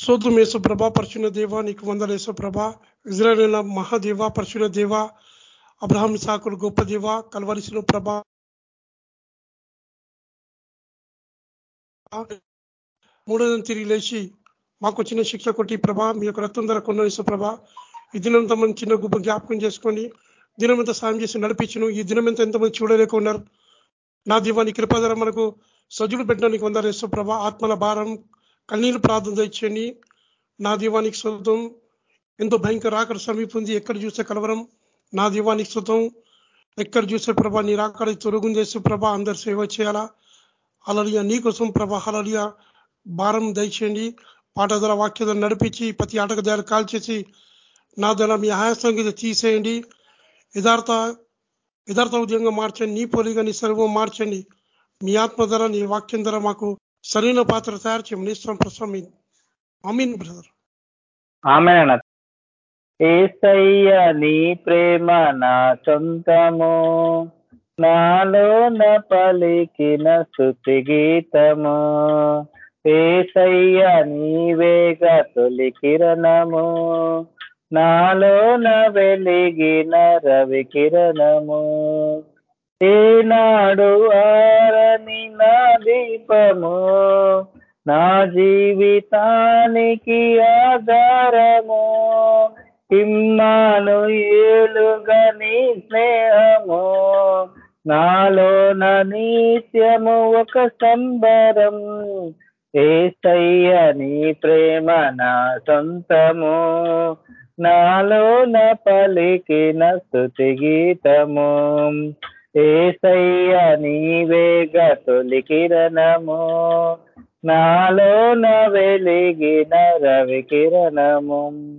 సోదరం యేసుప్రభ పరిశున్న దేవ నీకు వందల యేసుప్రభ. ఇజ్రాయల్ మహాదేవ పరిశున్న దేవ అబ్రహాం సాకులు గొప్ప దేవ కలవరిసిన ప్రభ. మూడోదని తిరిగి లేచి మాకు వచ్చిన శిక్ష కొట్టి ప్రభ మీ యొక్క రక్తం ధర కొన్న యేసుప్రభ. ఈ దినంతా మంది చిన్న గుప్ప జ్ఞాపకం చేసుకొని దినమంతా సాయం చేసి నడిపించను. ఈ దినమంతా ఎంతమంది చూడలేకున్నారు నా దీవాని కృపధర మనకు సజుడు పెట్టడానికి వందరు యేసుప్రభ. ఆత్మల భారం కన్నీళ్ళు ప్రార్థన తెచ్చండి నా దీవానికి శుతం ఎంతో భయంకర ఆకలి సమీపంది ఎక్కడ చూసే కలవరం. నా దీవానికి శుతం ఎక్కడ చూసే ప్రభా నీ రాకడ తొలగు చేసే ప్రభా అందరు సేవ చేయాలా? అలలియ నీకోసం ప్రభా అలలియ భారం దయచేయండి. పాట ధర వాక్య నడిపించి ప్రతి ఆటక ధర కాల్చేసి నా ధర మీ ఆయాసం తీసేయండి. యథార్థ యథార్థ ఉద్యోగంగా మార్చండి. నీ పోలిగా నీ సర్వం మార్చండి. మీ ఆత్మ ధర నీ వాక్యం ధర మాకు సరైన పాత్ర తయారు చేయమని ఇస్తాం ప్రస్తుతం అమీన్ బ్రదర్. ఆమె ఏసయ్య నీ ప్రేమ నా సొంతము నాలోన పలికిన శృతి గీతము. ఏసయ్య నీవేగ తొలి కిరణము. నాలోన వెలిగిన రవి కిరణము. ఏనాడు ఆరని నా దీపము నా జీవితానికి ఆధారము. ఇమ్మాను ఏలుగా నీ స్నేహము నాలో నిత్యము ఒక సంబరం. ఏసయ్య నీ ప్రేమ నా సొంతము నాలోన పలికిన స్థుతి గీతము. ఏసయ్య నీవేగ తొలి కిరణము. నాలోన వెలిగిన రవి కిరణము.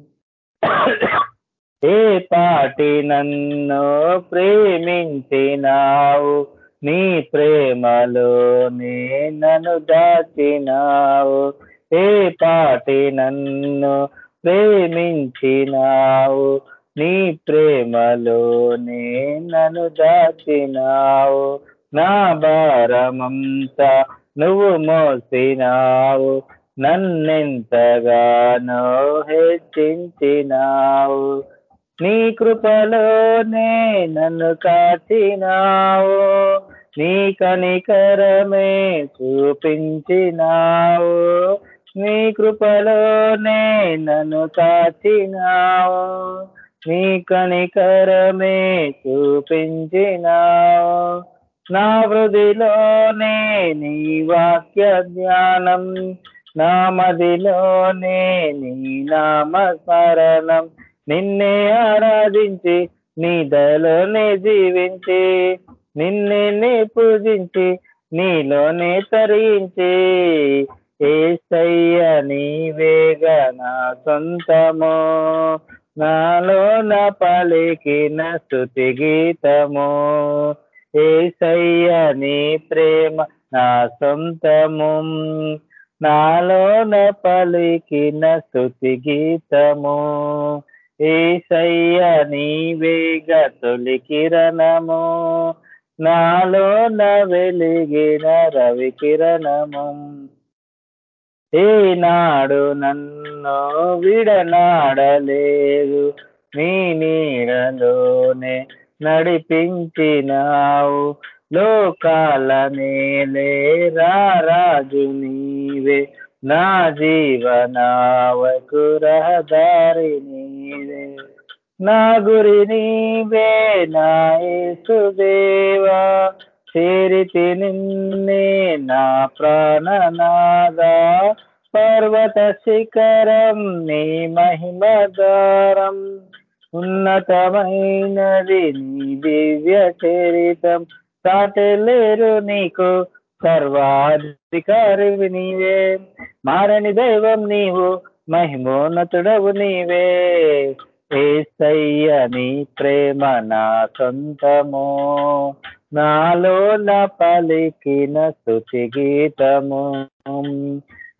ఏ పాటి నన్ను ప్రేమించినావు? నీ ప్రేమలో నన్ను దాచినావు. ఏ పాటి నన్ను ప్రేమించినావు? నీ ప్రేమలోనే నన్ను దాచినావు నా భారమంతా నువ్వు మోసినావు నన్నెంతగానో హెచ్చించినావు. నీ కృపలోనే నన్ను కాచినావు నీ కనికరమే చూపించినావు. నీ కృపలోనే నన్ను కాచినావు. నీ కనికరమే చూపించినావు. నా వృదిలోనే నీ వాక్య ధ్యానం నా మదిలోనే నీ నామస్మరణం. నిన్నే ఆరాధించి నీ దయలోనే జీవించి నిన్నే పూజించి నీలోనే తరించి. ఏసయ్య నీవేగ నా సొంతమో. నాలో నా పలికిన స్థుతి గీతము. ఏసయ్య నీ ప్రేమ నా సొంతము. నాలో నా పలికిన స్థుతి గీతము. ఏసయ్య నీవేగ తొలి కిరణము. నాలో నా వెలిగిన రవి కిరణము. ఏనాడు నన్ను విడనాడలేదు. నీ నీడలోనే నడిపించినావు. లోకాల నేలే రాజు నీవే. నా జీవనావకు రహదారి నీవే. నా గురి నీవే నా యేసుదేవా. చేరితి నిన్నే నా ప్రాణనాదా. పర్వత శిఖరం నీ మహిమదారం ఉన్నతమైనది నీ దివ్య చరితం. సాటలేరు నీకు సర్వాధికారి నీవే. మారని దైవం నీవు మహిమోన్నతుడవు నీవే. ఏసయ్య నీ ప్రేమ నా సొంతము. నాలో నా పలికిన స్థుతి గీతము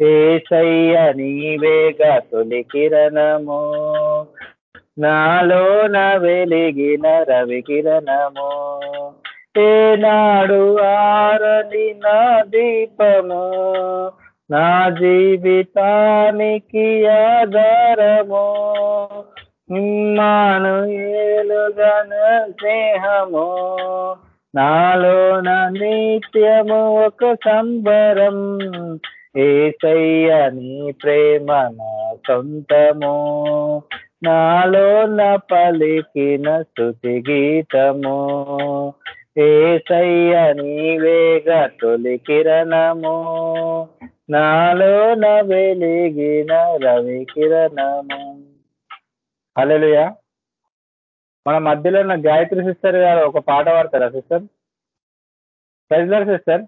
ఏసయ్య నీవేగ తొలి కిరణము. నాలోన వెలిగిన రవి కిరణము. ఏనాడు ఆరని నా దీపము. నా జీవితానికి ఆధారము. మాను ఏలుగన స్నేహము. నాలోన నిత్యము ఒక సంబరం. ఏసయ్య నీ ప్రేమ నా సొంతము. నాలోన పలికిన స్థుతి గీతము. ఏసయ్య నీవేగ తొలి కిరణము. నాలోన వెలిగిన రవి కిరణము. హల్లెలూయా. మన మధ్యలో ఉన్న గాయత్రి సిస్టర్ గారు ఒక పాట పాడతారా సిస్టర్? ప్రైజ్లర్ సిస్టర్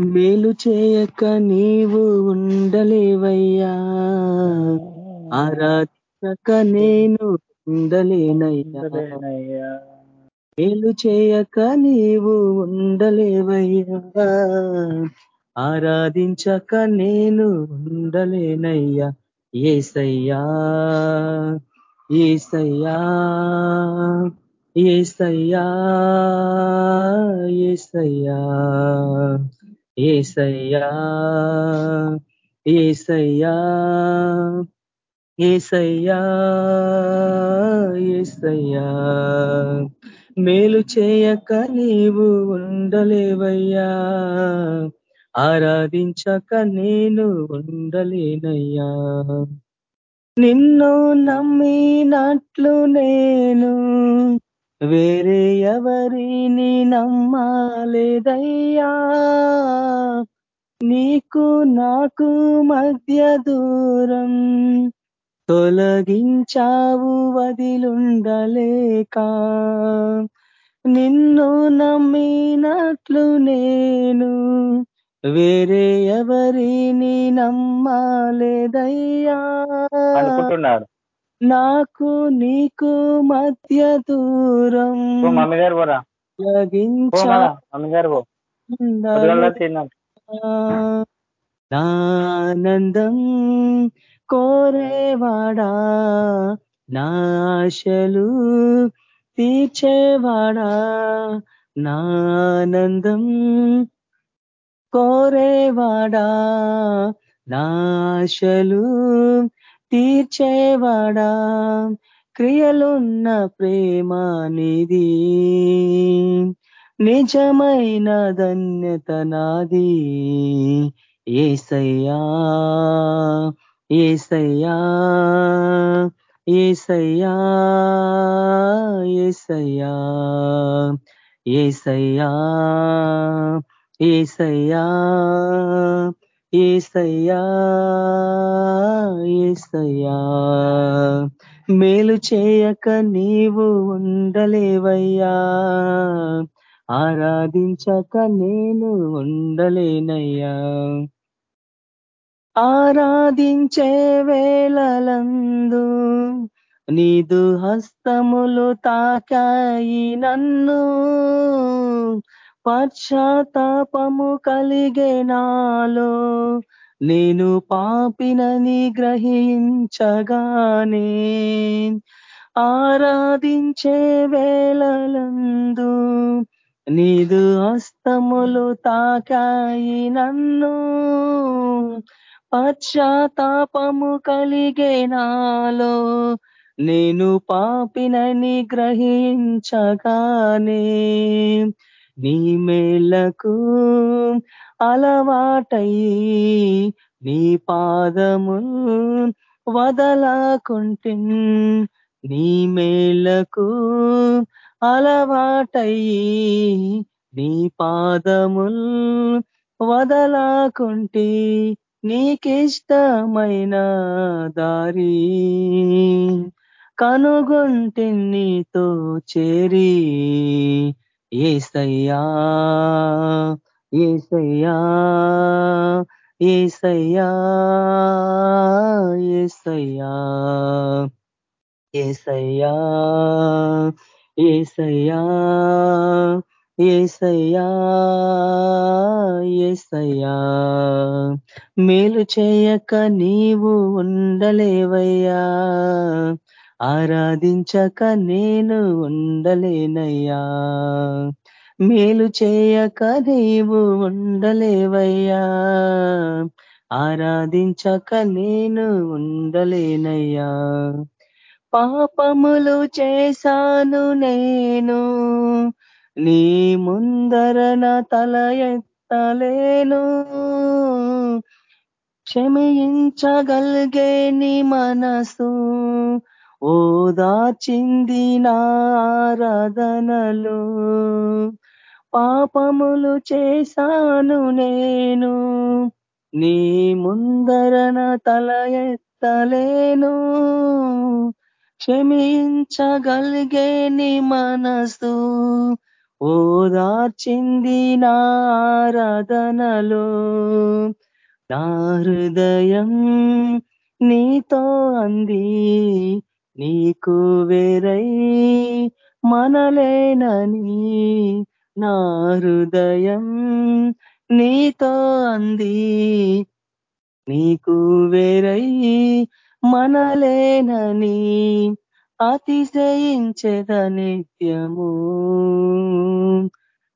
మేలు చేయక నీవు ఉండలేవయ్యా. ఆరాధించక నేను ఉండలేనయ్యా. మేలు చేయక నీవు ఉండలేవయ్యా. ఆరాధించక నేను ఉండలేనయ్యా. ఏసయ్యా. ఏసయ్యా ఏసయ్యా ఏసయ్యా ఏసయ్యా ఏసయ్యా ఏసయ్యా ఏసయ్యా. మేలు చేయక నీవు ఉండలేవయ్యా. ఆరాధించక నేను ఉండలేనయ్యా. నిన్ను నమ్మినట్లు నేను వేరే ఎవరిని నమ్మాలేదయ్యా. నీకు నాకు మధ్య దూరం తొలగించావు వదిలుండలేక. నిన్ను నమ్మినట్లు నేను వేరే ఎవరిని నమ్మాలేదయ్యా. అనుకుంటున్నారు. నాకు నీకు మధ్య దూరం మమ్మీ గారు పోరా. మమ్మీ నానందం కోరేవాడా? నాశలు తీర్చేవాడా? నానందం కోరేవాడా? నాశలు తీర్చేవాడా? క్రియలున్న ప్రేమ నిజమైన ధన్యత నాది. ఏసయ్యా ఏసయ్యా ఏసయ్యా ఏసయ్యా ఏసయ్యా. ఏసయ్యా ఏసయ్యా ఏసయ్యా. మేలు చేయక నీవు ఉండలేవయ్యా. ఆరాధించక నేను ఉండలేనయ్యా. ఆరాధించే వేళలందు నీదు హస్తములు తాకాయి నన్ను. పశ్చాత్తాపము కలిగే నాలో నేను పాపినని గ్రహించగానే ఆరాధించే వేళలందు నీదు హస్తములు తాకాయి నన్ను. పశ్చాత్తాపము కలిగే నాలో నేను పాపినని గ్రహించగానే నీ మేళ్ళకు అలవాటయి నీ పాదము వదలకుంటే. నీ మేళ్ళకు అలవాటయి నీ పాదముల్ వదలకుంటే నీకిష్టమైన దారి కనుగొంటి నీతో చేరి ఏసయ్యా ఏసయ్యా ఏసయ్యా ఏసయ్యా ఏసయ్యా ఏసయ్యా ఏసయ్యా ఏసయ్యా. మేలు చేయక నీవు ఉండలేవయ్యా. ఆరాధించక నేను ఉండలేనయ్యా. మేలు చేయక నీవు ఉండలేవయ్యా. ఆరాధించక నేను ఉండలేనయ్యా. పాపములు చేశాను నేను. నీ ముందరన తల ఎత్తలేను. క్షమించగలిగే నీ మనసు. ఓదాచింది నా పాపములు చేశాను నేను. నీ ముందరన తల ఎత్తలేను క్షమించగలిగే నీ మనసు ఓదార్చింది నా నా హృదయం నీతో అంది. నీకు వేరై మనలేనని నా హృదయం నీతో అంది. నీకు వేరై మనలేనని అతిశయించద నిత్యము.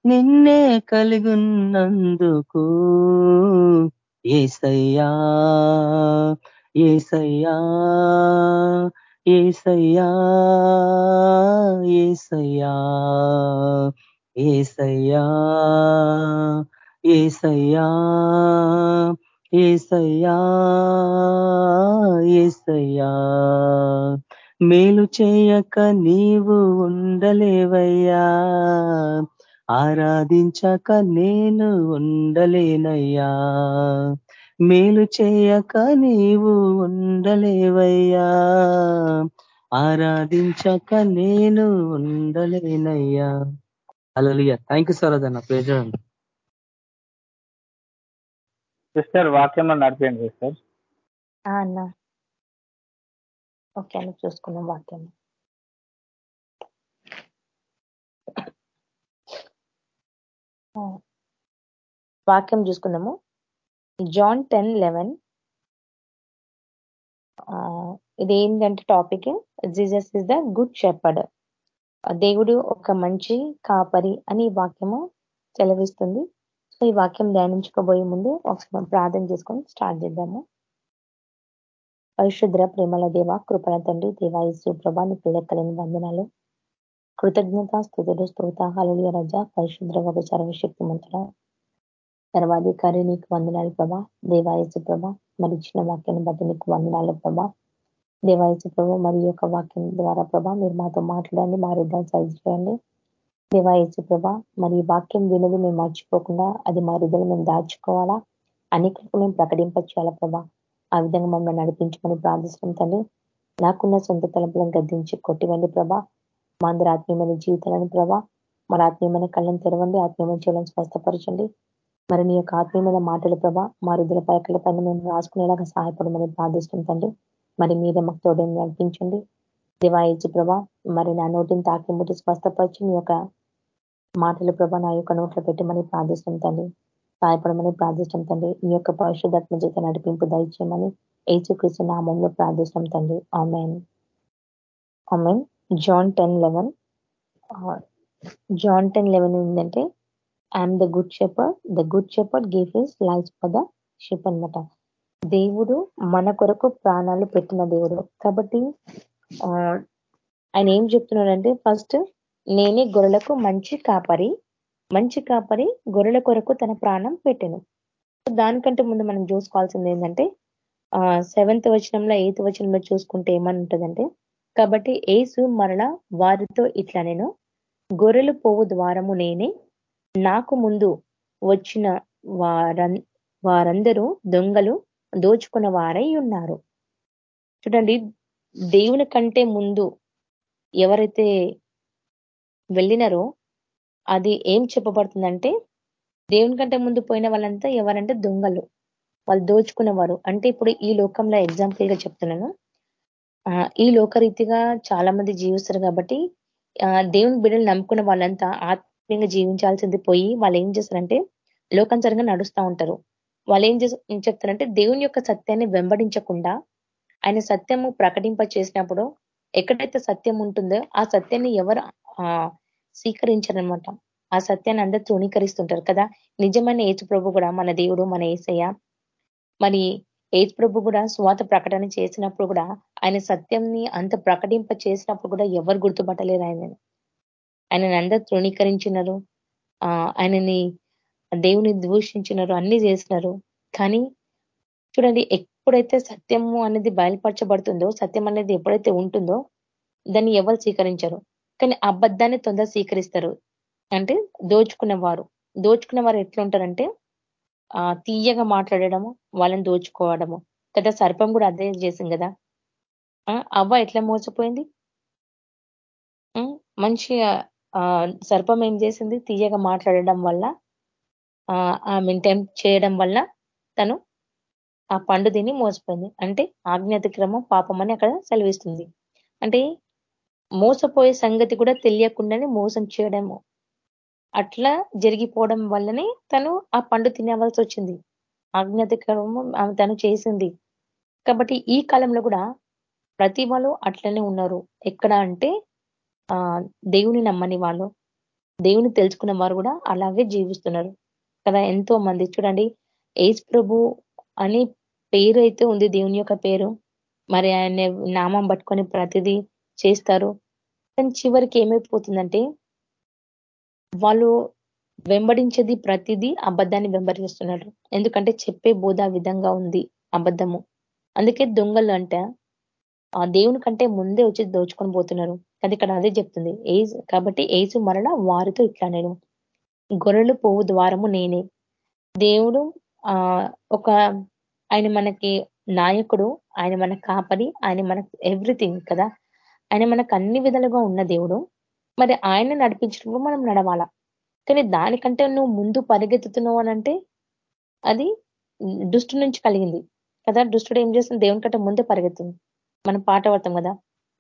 నిన్నే కలిగున్నందుకు ఏసయ్యా ఏసయ్యా ఏసయ్యా ఏసయ్యా ఏసయ్యా ఏసయ్యా ఏసయ్యా ఏసయ్యా. మేలు చేయక నీవు ఉండలేవయ్యా ఆరాధించక నేను ఉండలేనయ్యా. మేలు చేయక నీవు ఉండలేవయ్యా. ఆరాధించక నేను ఉండలేనయ్యా. అలలియ థ్యాంక్ యూ సార్ అదన్న ప్రేజ సిస్టర్ వాక్యం నడిపేయండి సిస్టర్ అన్న. ఓకే అని చూసుకున్నాం వాక్యం. వాక్యం చూసుకున్నాము. జాన్ టెన్ లెవెన్ ఇది ఏంటంటే topic Jesus is the good shepherd దేవుడు ఒక మంచి కాపరి అని వాక్యము సెలవిస్తుంది. సో ఈ వాక్యం ధ్యానించుకోబోయే ముందు ఒకసారి ప్రార్థన చేసుకొని స్టార్ట్ చేద్దాము. పరిశుద్ర ప్రేమల దేవ కృపణ తండ్రి దేవాయసు ప్రభా నీకు లెక్కలేని వందనాలు. కృతజ్ఞత స్థుతులు స్తోత హలుయ రజ పరిశుద్ర ఒక సర్వశక్తి మంత్ర సర్వాధికారి నీకు వందనాలు ప్రభా. దేవాయసు ప్రభ మరి ఇచ్చిన వాక్యాన్ని బట్టి నీకు వందనాలు ప్రభా. దేవాయసు ప్రభ మరి యొక్క వాక్యం ద్వారా ప్రభా మీరు మాతో మాట్లాడండి మా హృదయాలు సరి చేయండి దేవాయసు ప్రభ మరి వాక్యం వినది మేము మర్చిపోకుండా అది మా హృదయలు మేము దాచుకోవాలా? అనేకులకు మేము ప్రకటింపచేయాలా ప్రభా? ఆ విధంగా మమ్మల్ని నడిపించమని ప్రార్థిస్తున్నాం తండ్రి. నాకున్న సొంత తలంపులను గద్దించి కొట్టివండి ప్రభా. మా అందరి ఆత్మీయమైన జీవితాలను ప్రభా మరి ఆత్మీయమైన కళ్ళను తెరవండి ఆత్మీయమైన చేయాలని స్వస్థపరచండి. మరి నీ యొక్క ఆత్మీయమైన మాటల ప్రభా మా రుద్ర పైకల పైన మేము రాసుకునేలాగా సహాయపడమని ప్రార్థిస్తున్నాం తండ్రి. మరి మీరే మాకు తోడని నడిపించండి. దివాయిచి ప్రభా మరి నా నోటిని తాకి ముట్టి స్వస్థపరిచి నీ యొక్క మాటల ప్రభా నా యొక్క నోట్లో పెట్టమని ప్రార్థిస్తాం తండ్రి. సహాయపడమని ప్రార్థిస్తాం తండ్రి. నీ యొక్క పరిశుద్ధాత్మ చేత నడిపింపు దయచేయమని ఏసుకృష్ణ నామంలో ప్రార్థిస్తాం తండ్రి. Amen. Amen. John ten eleven. John ten eleven ఏంటంటే I am the good shepherd the good shepherd give his life for the sheep అనమాట దేవుడు మన కొరకు ప్రాణాలు పెట్టిన దేవుడు. కాబట్టి ఆయన ఏం చెప్తున్నాడంటే ఫస్ట్ నేనే గొర్రెలకు మంచి కాపరి మంచి కాపరి గొర్రెల కొరకు తన ప్రాణం పెట్టాను. దానికంటే ముందు మనం చూసుకోవాల్సింది ఏంటంటే సెవెంత్ వచనంలో ఎయిత్ వచనంలో చూసుకుంటే ఏమని ఉంటుందంటే కాబట్టి ఏసు మరల వారితో ఇట్లా నేను గొర్రెలు పోవు ద్వారము నేనే నాకు ముందు వచ్చిన వారందరూ దొంగలు దోచుకున్న వారై ఉన్నారు. చూడండి దేవుని కంటే ముందు ఎవరైతే వెళ్ళినారో అది ఏం చెప్పబడుతుందంటే దేవుని కంటే ముందు పోయిన వాళ్ళంతా ఎవరంటే దొంగలు. వాళ్ళు దోచుకునేవారు అంటే ఇప్పుడు ఈ లోకంలో ఎగ్జాంపుల్గా చెప్తున్నాను. ఈ లోకరీతిగా చాలా మంది జీవిస్తారు కాబట్టి దేవుని బిడ్డలు నమ్ముకున్న వాళ్ళంతా ఆత్మీయంగా జీవించాల్సింది పోయి వాళ్ళు ఏం చేస్తారంటే లోకాంతరంగా నడుస్తూ ఉంటారు. వాళ్ళు ఏం ఏం చెప్తారంటే దేవుని యొక్క సత్యాన్ని వెంబడించకుండా ఆయన సత్యము ప్రకటింప చేసినప్పుడు ఎక్కడైతే సత్యం ఉంటుందో ఆ సత్యాన్ని ఎవరు స్వీకరించారనమాట ఆ సత్యాన్ని అందరూ తృణీకరిస్తుంటారు కదా. నిజమైన ఏచు ప్రభు కూడా మన దేవుడు మన ఏసయ్య. మరి ఏచు ప్రభు కూడా స్వాత ప్రకటన చేసినప్పుడు కూడా ఆయన సత్యంని అంత ప్రకటింప చేసినప్పుడు కూడా ఎవరు గుర్తుపట్టలేరు ఆయన ఆయనని అందరు తృణీకరించినారు. ఆ ఆయనని దేవుని దూషించినారు అన్ని చేసినారు. కానీ చూడండి ఎప్పుడైతే సత్యము అనేది బయలుపరచబడుతుందో సత్యం అనేది ఎప్పుడైతే ఉంటుందో దాన్ని ఎవరు స్వీకరించరు. కానీ అబద్ధాన్ని తొందర స్వీకరిస్తారు. అంటే దోచుకునేవారు. దోచుకునేవారు వారు ఎట్లుంటారంటే ఆ తీయగా మాట్లాడడము వాళ్ళని దోచుకోవడము. కదా సర్పం కూడా అదే చేసింది కదా. అవ్వ ఎట్లా మోసపోయింది? మంచి సర్పం ఏం చేసింది? తీయగా మాట్లాడడం వల్ల ఆమెను టెంప్ చేయడం వల్ల తను ఆ పండు తిని మోసపోయింది. అంటే ఆజ్ఞాతిక్రమం పాపం అని అక్కడ సెలవిస్తుంది. అంటే మోసపోయే సంగతి కూడా తెలియకుండానే మోసం చేయడము. అట్లా జరిగిపోవడం వల్లనే తను ఆ పండు తినేవలసి వచ్చింది. ఆజ్ఞాతిక్రమము ఆమె తను చేసింది. కాబట్టి ఈ కాలంలో కూడా ప్రతి వాళ్ళు అట్లనే ఉన్నారు. ఎక్కడ అంటే దేవుని నమ్మని వాళ్ళు దేవుని తెలుసుకున్న వారు కూడా అలాగే జీవిస్తున్నారు. కదా ఎంతో మంది. చూడండి ఏజ్ ప్రభు అని పేరు అయితే ఉంది దేవుని యొక్క పేరు. మరి ఆయన నామం పట్టుకొని ప్రతిదీ చేస్తారు. కానీ చివరికి ఏమైపోతుందంటే వాళ్ళు వెంబడించేది ప్రతిదీ అబద్ధాన్ని వెంబడిస్తున్నారు. ఎందుకంటే చెప్పే బోధ విధంగా ఉంది అబద్ధము. అందుకే దొంగలు అంటే ఆ దేవుని కంటే ముందే వచ్చి దోచుకొని పోతున్నారు. అది ఇక్కడ అదే చెప్తుంది. ఏజ్ కాబట్టి ఏజు మరణ వారితో ఇట్లా నేను గొర్రెలు పోవు ద్వారము నేనే. దేవుడు ఆ ఒక ఆయన మనకి నాయకుడు ఆయన మన కాపరి ఆయన మన ఎవ్రీథింగ్ కదా. ఆయన మనకు అన్ని విధాలుగా ఉన్న దేవుడు. మరి ఆయన నడిపించినప్పుడు మనం నడవాలా? కానీ దానికంటే నువ్వు ముందు పరిగెత్తుతున్నావు అనంటే అది దుష్టు నుంచి కలిగింది కదా. దుష్టుడు ఏం చేస్తుంది? దేవుని కంటే ముందే పరిగెత్తుంది. మనం పాట పడతాం కదా.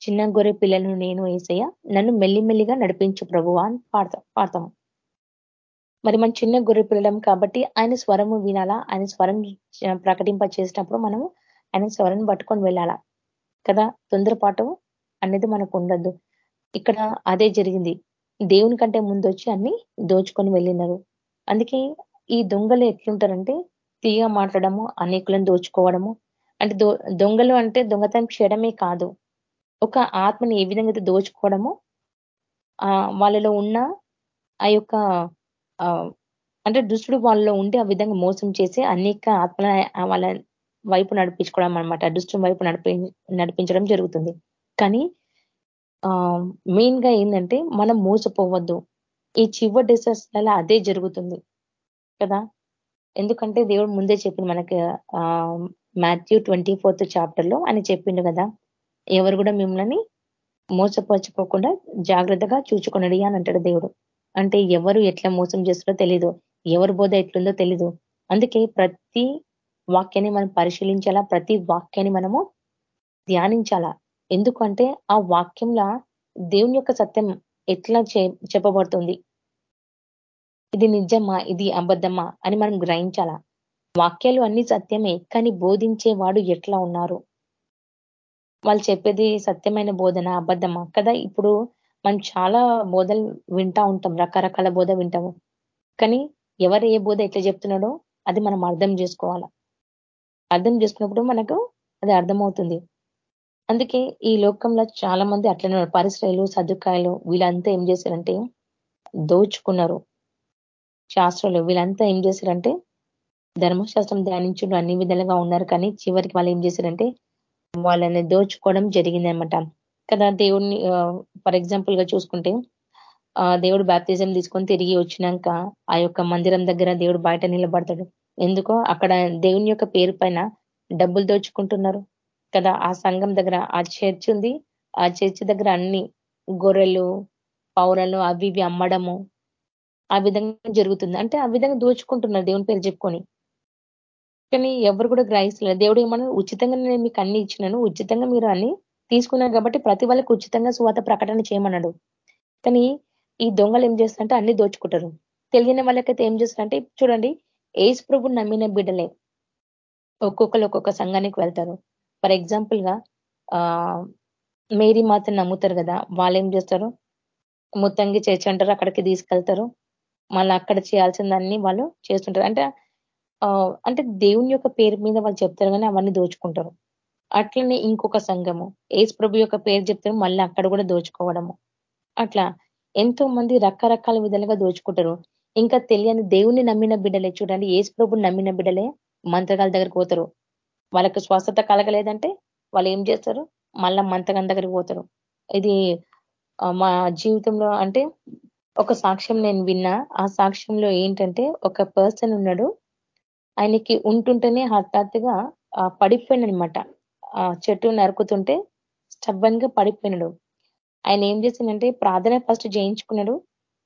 చిన్న గొర్రె పిల్లలను నేను వేసయ్య నన్ను మెల్లిమెల్లిగా నడిపించు ప్రభువా అని పాడతాం పాడతాము మరి మన చిన్న గొర్రె పిల్లలం కాబట్టి ఆయన స్వరము వినాలా? ఆయన స్వరం ప్రకటింప చేసినప్పుడు మనము ఆయన స్వరం పట్టుకొని వెళ్ళాలా? కదా తొందరపాటు అనేది మనకు ఉండద్దు ఇక్కడ అదే జరిగింది. దేవుని కంటే ముందు వచ్చి అన్ని దోచుకొని వెళ్ళినారు. అందుకే ఈ దొంగలు ఎట్లుంటారంటే తీగ మాట్లాడము అనేకులను దోచుకోవడము అంటే దొంగలు అంటే దొంగతనం చేయడమే కాదు. ఒక ఆత్మని ఏ విధంగా అయితే దోచుకోవడము వాళ్ళలో ఉన్న ఆ యొక్క అంటే దుష్టుడు వాళ్ళలో ఉండి ఆ విధంగా మోసం చేసి అనేక ఆత్మల వాళ్ళ వైపు నడిపించుకోవడం అనమాట దుష్టు వైపు నడిపి నడిపించడం జరుగుతుంది. కానీ మెయిన్గా ఏంటంటే మనం మోసపోవద్దు. ఈ చివరి డిసెస్లలో అదే జరుగుతుంది. కదా? ఎందుకంటే దేవుడు ముందే చెప్పింది మనకి మాథ్యూ ట్వంటీ ఫోర్త్ చాప్టర్లో అని చెప్పిండు కదా. ఎవరు కూడా మిమ్మల్ని మోసపరచుకోకుండా జాగ్రత్తగా చూచుకొనడి అని అంటాడు దేవుడు. అంటే ఎవరు ఎట్లా మోసం చేస్తారో తెలీదు. ఎవరు బోధ ఎట్లుందో తెలీదు. అందుకే ప్రతి వాక్యాన్ని మనం పరిశీలించాలా ప్రతి వాక్యాన్ని మనము ధ్యానించాలా? ఎందుకంటే ఆ వాక్యంలో దేవుని యొక్క సత్యం ఎట్లా చెప్పబడుతుంది? ఇది నిజమా? ఇది అబద్ధమా? అని మనం గ్రహించాలా? వాక్యాలు అన్ని సత్యమే కానీ బోధించేవాడు ఎట్లా ఉన్నారు? వాళ్ళు చెప్పేది సత్యమైన బోధన అబద్ధమా? కదా ఇప్పుడు మనం చాలా బోధలు వింటా ఉంటాం రకరకాల బోధ వింటాము. కానీ ఎవరు ఏ బోధ ఎట్లా చెప్తున్నాడో అది మనం అర్థం చేసుకోవాలా. అర్థం చేసుకున్నప్పుడు మనకు అది అర్థమవుతుంది. అందుకే ఈ లోకంలో చాలా మంది అట్లనే పరిశ్రయలు సదుకాయలు వీళ్ళంతా ఏం చేశారంటే దోచుకున్నారు. శాస్త్రాలు వీళ్ళంతా ఏం చేశారంటే ధర్మశాస్త్రం ధ్యానించుడు అన్ని విధాలుగా ఉన్నారు కానీ చివరికి వాళ్ళు ఏం చేశారంటే వాళ్ళని దోచుకోవడం జరిగింది అనమాట కదా దేవుడిని ఫర్ ఎగ్జాంపుల్గా చూసుకుంటే ఆ దేవుడు బ్యాప్తిజం తీసుకొని తిరిగి వచ్చినాక ఆ యొక్క మందిరం దగ్గర దేవుడు బయట నిలబడతాడు. ఎందుకో అక్కడ దేవుని యొక్క పేరు పైన డబ్బులు దోచుకుంటున్నారు. కదా ఆ సంఘం దగ్గర ఆ చర్చ్ ఉంది. ఆ చర్చ్ దగ్గర అన్ని గొర్రెలు పౌరలు అవి ఇవి అమ్మడము ఆ విధంగా జరుగుతుంది. అంటే ఆ విధంగా దోచుకుంటున్నారు దేవుని పేరు చెప్పుకొని. కానీ ఎవరు కూడా గ్రహిస్తలేదు. దేవుడు ఏమన్నా ఉచితంగా నేను మీకు అన్ని ఇచ్చినాను. ఉచితంగా మీరు అన్ని తీసుకున్నారు కాబట్టి ప్రతి వాళ్ళకి ఉచితంగా స్వాత ప్రకటన చేయమన్నాడు. కానీ ఈ దొంగలు ఏం చేస్తారంటే అన్ని దోచుకుంటారు. తెలియని వాళ్ళకైతే ఏం చేస్తారంటే చూడండి ఏజ్ ప్రభు నమ్మిన బిడ్డలే ఒక్కొక్కరు ఒక్కొక్క సంఘానికి వెళ్తారు. ఫర్ ఎగ్జాంపుల్గా మేరీ మాత్రం నమ్ముతారు కదా వాళ్ళు ఏం చేస్తారు? మొత్తంగా చేర్చి అంటారు అక్కడికి తీసుకెళ్తారు. మళ్ళీ అక్కడ చేయాల్సిందన్నీ వాళ్ళు చేస్తుంటారు. అంటే అంటే దేవుని యొక్క పేరు మీద వాళ్ళు చెప్తారు కానీ అవన్నీ దోచుకుంటారు. అట్లనే ఇంకొక సంఘము. ఏసు ప్రభు యొక్క పేరు చెప్తారు మళ్ళీ అక్కడ కూడా దోచుకోవడము. అట్లా ఎంతో మంది రకరకాల విధాలుగా దోచుకుంటారు. ఇంకా తెలియని దేవుని నమ్మిన బిడ్డలే చూడండి ఏసు ప్రభుని నమ్మిన బిడ్డలే మంత్రగాల దగ్గరికి పోతారు. వాళ్ళకి స్వస్థత కలగలేదంటే వాళ్ళు ఏం చేస్తారు? మళ్ళా మంత్రగాల దగ్గరికి పోతారు. ఇది మా జీవితంలో అంటే ఒక సాక్ష్యం నేను విన్నా. ఆ సాక్ష్యంలో ఏంటంటే ఒక పర్సన్ ఉన్నాడు ఆయనకి ఉంటుంటేనే హఠాత్తుగా పడిపోయినమాట ఆ చెట్టు నరుకుతుంటే స్టబ్బన్గా పడిపోయినాడు. ఆయన ఏం చేసిందంటే ప్రార్థన ఫస్ట్ చేయించుకున్నాడు.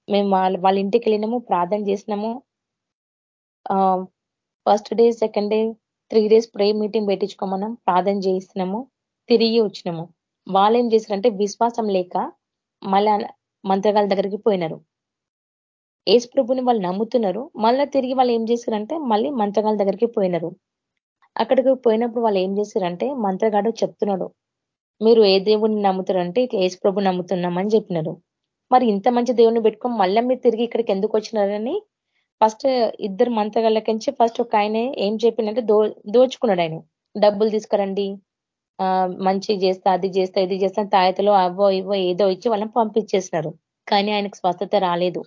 మేము వాళ్ళ ఇంటికి వెళ్ళినాము ప్రార్థన చేసినాము. First day second day three days pray meeting పెట్టించుకోమన్నాం ప్రార్థన చేయిస్తున్నాము తిరిగి వచ్చినాము. వాళ్ళు ఏం చేశారంటే విశ్వాసం లేక మళ్ళా మంత్రగాల దగ్గరికి పోయినారు. ఏసు ప్రభుని వాళ్ళు నమ్ముతున్నారు. మళ్ళీ తిరిగి వాళ్ళు ఏం చేశారంటే మళ్ళీ మంత్రగాల దగ్గరికి పోయినారు. అక్కడికి పోయినప్పుడు వాళ్ళు ఏం చేశారంటే మంత్రగాడు చెప్తున్నాడు. మీరు ఏ దేవుడిని నమ్ముతారంటే ఇట్లా ఏసు ప్రభు నమ్ముతున్నామని చెప్పినారు. మరి ఇంత మంచి దేవుని పెట్టుకొని మళ్ళీ మీరు తిరిగి ఇక్కడికి ఎందుకు వచ్చినారని ఫస్ట్ ఇద్దరు మంత్రగాళ్ళకించి ఫస్ట్ ఒక ఆయన ఏం చెప్పిందంటే దో దోచుకున్నాడు ఆయన. డబ్బులు తీసుకురండి. మంచి చేస్తా అది చేస్తా ఇది చేస్తా తాయతలో అవో ఇవో ఏదో ఇచ్చి వాళ్ళని పంపించేసినారు. కానీ ఆయనకు స్వస్థత రాలేదు.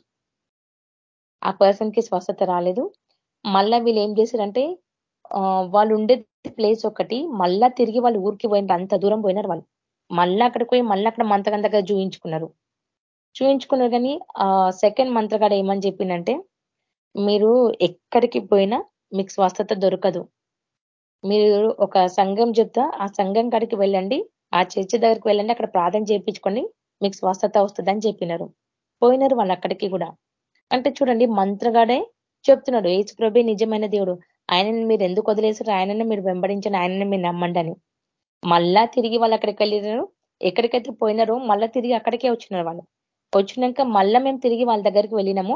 ఆ పర్సన్కి స్వస్థత రాలేదు. మళ్ళా వీళ్ళు ఏం చేశారంటే వాళ్ళు ఉండే ప్లేస్ ఒకటి మళ్ళా తిరిగి వాళ్ళు ఊరికి పోయినారు అంత దూరం పోయినారు వాళ్ళు. మళ్ళా అక్కడికి పోయి మళ్ళీ అక్కడ మంత్రగం చూయించుకున్నారు. చూయించుకున్నారు కానీ ఆ సెకండ్ మంత్రగాడు ఏమని చెప్పిందంటే మీరు ఎక్కడికి పోయినా మీకు స్వస్థత దొరకదు. మీరు ఒక సంఘం చెప్తా ఆ సంఘం కాడికి వెళ్ళండి ఆ చర్చి దగ్గరికి వెళ్ళండి అక్కడ ప్రార్థన చేయించుకొని మీకు స్వస్థత వస్తుందని చెప్పినారు. పోయినారు వాళ్ళు అక్కడికి కూడా. అంటే చూడండి మంత్రగాడే చెప్తున్నాడు ఏసు ప్రభే నిజమైన దేవుడు. ఆయనని మీరు ఎందుకు వదిలేసారు? ఆయనని మీరు వెంబడించండి ఆయనని మీరు నమ్మండి అని మళ్ళా తిరిగి వాళ్ళు అక్కడికి వెళ్ళినారు. ఎక్కడికైతే పోయినారో మళ్ళా తిరిగి అక్కడికే వచ్చినారు వాళ్ళు. వచ్చినాక మళ్ళా మేము తిరిగి వాళ్ళ దగ్గరికి వెళ్ళినాము.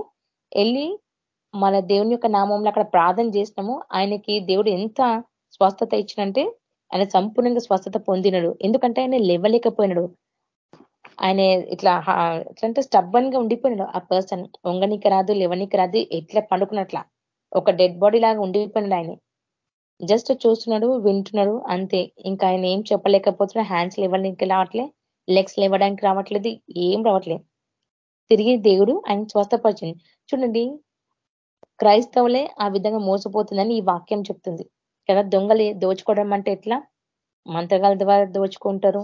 వెళ్ళి మన దేవుని యొక్క నామంలో అక్కడ ప్రార్థన చేసినాము. ఆయనకి దేవుడు ఎంత స్వస్థత ఇచ్చినంటే ఆయన సంపూర్ణంగా స్వస్థత పొందినడు. ఎందుకంటే ఆయన లేవలేకపోయినాడు. ఆయన ఇట్లా ఎట్లంటే స్టబ్బన్గా ఉండిపోయినాడు ఆ పర్సన్. వంగనికి రాదు లేవనికి రాదు ఎట్లా పండుకున్నట్లా. ఒక డెడ్ బాడీ లాగా ఉండిపోయినాడు ఆయన. జస్ట్ చూస్తున్నాడు వింటున్నాడు అంతే. ఇంకా ఆయన ఏం చెప్పలేకపోతున్నాడు హ్యాండ్స్ లేవడానికి రావట్లే లెగ్స్ లేవడానికి రావట్లేదు ఏం రావట్లేదు. తిరిగి దేవుడు ఆయన స్వస్థపరిచింది చూడండి క్రైస్తవులే ఆ విధంగా మోసపోతుందని ఈ వాక్యం చెప్తుంది. కదా దొంగలు దోచుకోవడం అంటే ఎట్లా? మంత్రగాల ద్వారా దోచుకుంటారు.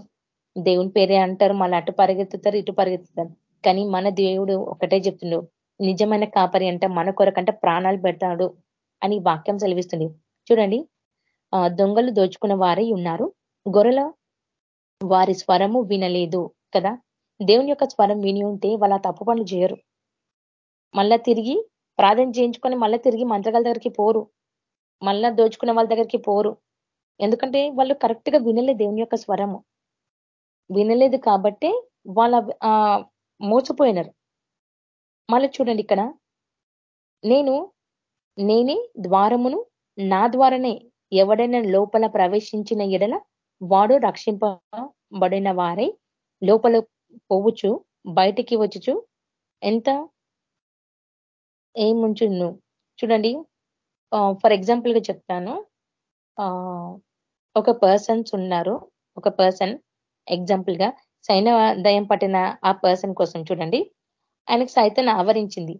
దేవుని పేరే అంటారు మళ్ళీ అటు పరిగెత్తుతారు ఇటు పరిగెత్తుతారు. కానీ మన దేవుడు ఒకటే చెప్తుండు నిజమైన కాపరి అంటే మన కొరకంటే ప్రాణాలు పెడతాడు అని వాక్యం సెలవిస్తుంది. చూడండి దొంగలు దోచుకున్న వారే ఉన్నారు. గొర్రెల వారి స్వరము వినలేదు కదా? దేవుని యొక్క స్వరం విని ఉంటే వాళ్ళ తప్పు పనులు చేయరు. మళ్ళా తిరిగి ప్రార్థన చేయించుకొని మళ్ళీ తిరిగి మంత్రగాల దగ్గరికి పోరు. మళ్ళా దోచుకున్న వాళ్ళ దగ్గరికి పోరు. ఎందుకంటే వాళ్ళు కరెక్ట్గా వినలే దేవుని యొక్క స్వరము. వినలేదు కాబట్టి వాళ్ళ మోసపోయినారు. మళ్ళీ చూడండి ఇక్కడ. నేను నేనే ద్వారమును నా ద్వారానే ఎవడైనా లోపల ప్రవేశించిన ఎడల వాడు రక్షింపబడిన వారై లోపల పోవచ్చు బయటికి వచ్చుచు ఎంత ఏముంచును? చూడండి. ఫర్ ఎగ్జాంపుల్గా చెప్తాను ఒక పర్సన్స్ ఉన్నారు. ఒక పర్సన్ ఎగ్జాంపుల్గా సైన దయం పట్టిన ఆ పర్సన్ కోసం చూడండి. ఆయనకు సైతన్ ఆవరించింది.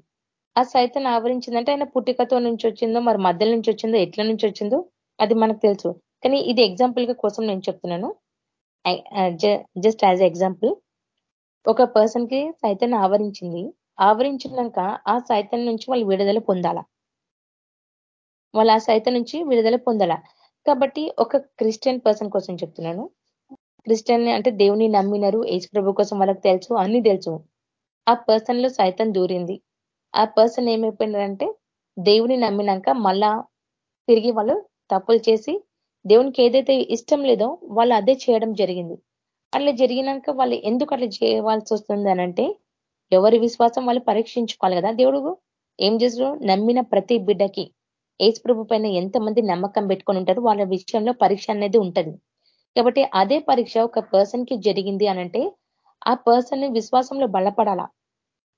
ఆ సైతం ఆవరించిందంటే ఆయన పుట్టికతో నుంచి వచ్చిందో మరి మధ్యలో నుంచి వచ్చిందో ఎట్ల నుంచి వచ్చిందో అది మనకు తెలుసు. కానీ ఇది ఎగ్జాంపుల్గా కోసం నేను చెప్తున్నాను. జస్ట్ యాజ్ ఎగ్జాంపుల్ ఒక పర్సన్కి సైతాన్ని ఆవరించింది. ఆవరించినాక ఆ సైతం నుంచి వాళ్ళు విడుదల పొందాల. వాళ్ళు ఆ సైతం నుంచి విడుదల పొందాల. కాబట్టి ఒక క్రిస్టియన్ పర్సన్ కోసం చెప్తున్నాను. క్రిస్టియన్ అంటే దేవుని నమ్మినారు ఏజ్ ప్రభు కోసం వాళ్ళకి తెలుసు అన్ని తెలుసు. ఆ పర్సన్లో సైతం దూరింది. ఆ పర్సన్ ఏమైపోయిందంటే దేవుని నమ్మినాక మళ్ళా తిరిగి వాళ్ళు తప్పులు చేసి దేవునికి ఏదైతే ఇష్టం లేదో వాళ్ళు అదే చేయడం జరిగింది. అట్లా జరిగినాక వాళ్ళు ఎందుకు అట్లా చేయవలసి వస్తుంది అనంటే ఎవరి విశ్వాసం వాళ్ళు పరీక్షించుకోవాలి కదా దేవుడు. ఏం చేసారు నమ్మిన ప్రతి బిడ్డకి ఏసు ప్రభు పైన ఎంతమంది నమ్మకం పెట్టుకొని ఉంటారు వాళ్ళ విషయంలో పరీక్ష అనేది ఉంటుంది. కాబట్టి అదే పరీక్ష ఒక పర్సన్కి జరిగింది అనంటే ఆ పర్సన్ విశ్వాసంలో బలపడాలా?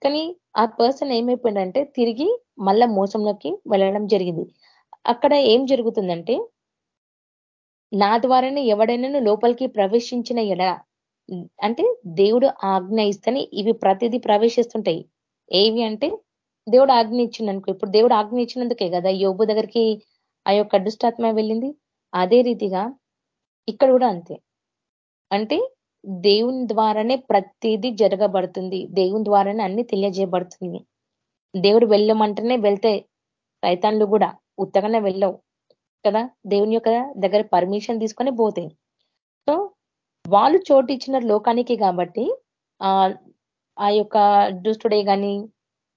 కానీ ఆ పర్సన్ ఏమైపోయిందంటే తిరిగి మళ్ళా మోసంలోకి వెళ్ళడం జరిగింది. అక్కడ ఏం జరుగుతుందంటే నా ద్వారానే ఎవడైనా లోపలికి ప్రవేశించిన ఎడ అంటే దేవుడు ఆజ్ఞ ఇస్తేనే ఇవి ప్రతిదీ ప్రవేశిస్తుంటాయి. ఏవి అంటే దేవుడు ఆజ్ఞ ఇచ్చిందనుకో ఇప్పుడు దేవుడు ఆజ్ఞ ఇచ్చినందుకే కదా యోబు దగ్గరికి ఆ యొక్క దుష్టాత్మ వెళ్ళింది? అదే రీతిగా ఇక్కడ కూడా అంతే. అంటే దేవుని ద్వారానే ప్రతిదీ జరగబడుతుంది. దేవుని ద్వారానే అన్ని తెలియజేయబడుతుంది. దేవుడు వెళ్ళమంటేనే వెళ్తే రైతాన్లు కూడా ఉత్తగానే వెళ్ళవు కదా. దేవుని యొక్క దగ్గర పర్మిషన్ తీసుకొని పోతాయి సో వాళ్ళు చోటు ఇచ్చిన లోకానికి కాబట్టి ఆ యొక్క దుష్టుడే కానీ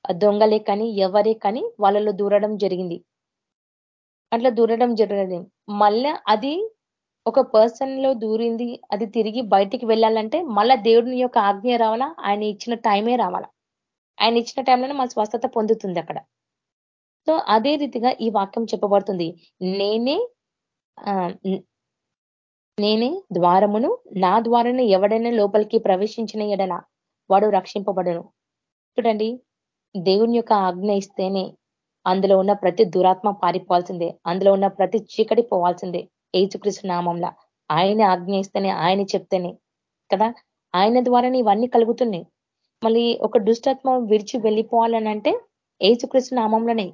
దొంగలే కానీ ఎవరే కానీ వాళ్ళలో దూరడం జరిగింది. అట్లా దూరడం జరిగింది. మళ్ళా అది ఒక పర్సన్లో దూరింది అది తిరిగి బయటికి వెళ్ళాలంటే మళ్ళా దేవుడిని యొక్క ఆజ్ఞ రావాలా? ఆయన ఇచ్చిన టైమే రావాలా? ఆయన ఇచ్చిన టైంలోనే మన స్వస్థత పొందుతుంది అక్కడ. సో అదే రీతిగా ఈ వాక్యం చెప్పబడుతుంది. నేనే నేనే ద్వారమును నా ద్వారానే ఎవడైనా లోపలికి ప్రవేశించిన ఎడల వాడు రక్షింపబడను. చూడండి దేవుని యొక్క ఆజ్ఞ ఇస్తేనే అందులో ఉన్న ప్రతి దురాత్మ పారిపోవాల్సిందే. అందులో ఉన్న ప్రతి చీకటి పోవాల్సిందే. ఏచుకృష్ణ నామంలా. ఆయన ఆజ్ఞ ఇస్తేనే ఆయన చెప్తేనే కదా? ఆయన ద్వారానే ఇవన్నీ కలుగుతున్నాయి. మళ్ళీ ఒక దుష్టాత్మ విడిచి వెళ్ళిపోవాలని అంటే ఏచుకృష్ణ నామంలోనే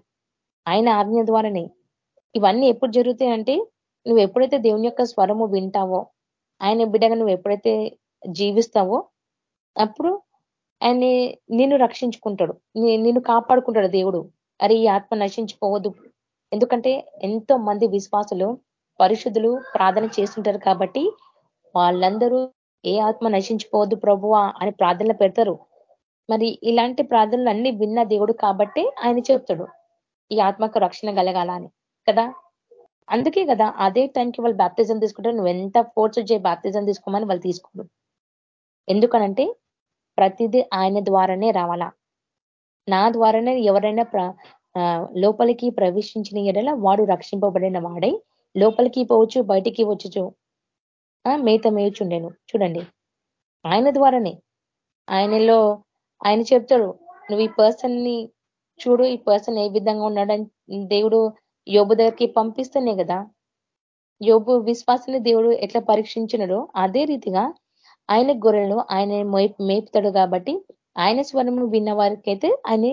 ఆయన ఆజ్ఞ ద్వారానే. ఇవన్నీ ఎప్పుడు జరుగుతాయి అంటే నువ్వు ఎప్పుడైతే దేవుని యొక్క స్వరము వింటావో ఆయన బిడ్డగా నువ్వు ఎప్పుడైతే జీవిస్తావో అప్పుడు ఆయన నిన్ను రక్షించుకుంటాడు. నిన్ను కాపాడుకుంటాడు దేవుడు. అరే ఈ ఆత్మ నశించిపోవద్దు. ఎందుకంటే ఎంతో మంది విశ్వాసులు పరిశుద్ధులు ప్రార్థన చేస్తుంటారు కాబట్టి వాళ్ళందరూ ఏ ఆత్మ నశించిపోవద్దు ప్రభువా అని ప్రార్థనలు పెడతారు. మరి ఇలాంటి ప్రార్థనలు అన్ని విన్న దేవుడు కాబట్టి ఆయన చెప్తాడు. ఈ ఆత్మకు రక్షణ కలగాల అని కదా? అందుకే కదా అదే టైంకి వాళ్ళు బాప్తిజం తీసుకుంటారు. నువ్వు ఎంత ఫోర్స్ చేయి బాప్తిజం తీసుకోమని వాళ్ళు తీసుకోడు. ఎందుకనంటే ప్రతిదీ ఆయన ద్వారానే రావాలా? నా ద్వారానే ఎవరైనా లోపలికి ప్రవేశించిన ఎడల వాడు రక్షింపబడిన వాడై లోపలికి పోవచ్చు బయటికి వచ్చు మేత మేయుచుండేను. చూడండి. ఆయన ద్వారానే. ఆయనలో ఆయన చెప్తాడు నువ్వు ఈ పర్సన్ని చూడు ఈ పర్సన్ ఏ విధంగా ఉన్నాడని దేవుడు యోబు దగ్గరికి పంపిస్తేనే కదా. యోబు విశ్వాసాన్ని దేవుడు ఎట్లా పరీక్షించినడో అదే రీతిగా ఆయన గొర్రెలను ఆయన మేపుతాడు కాబట్టి ఆయన స్వరము విన్న వారికైతే ఆయన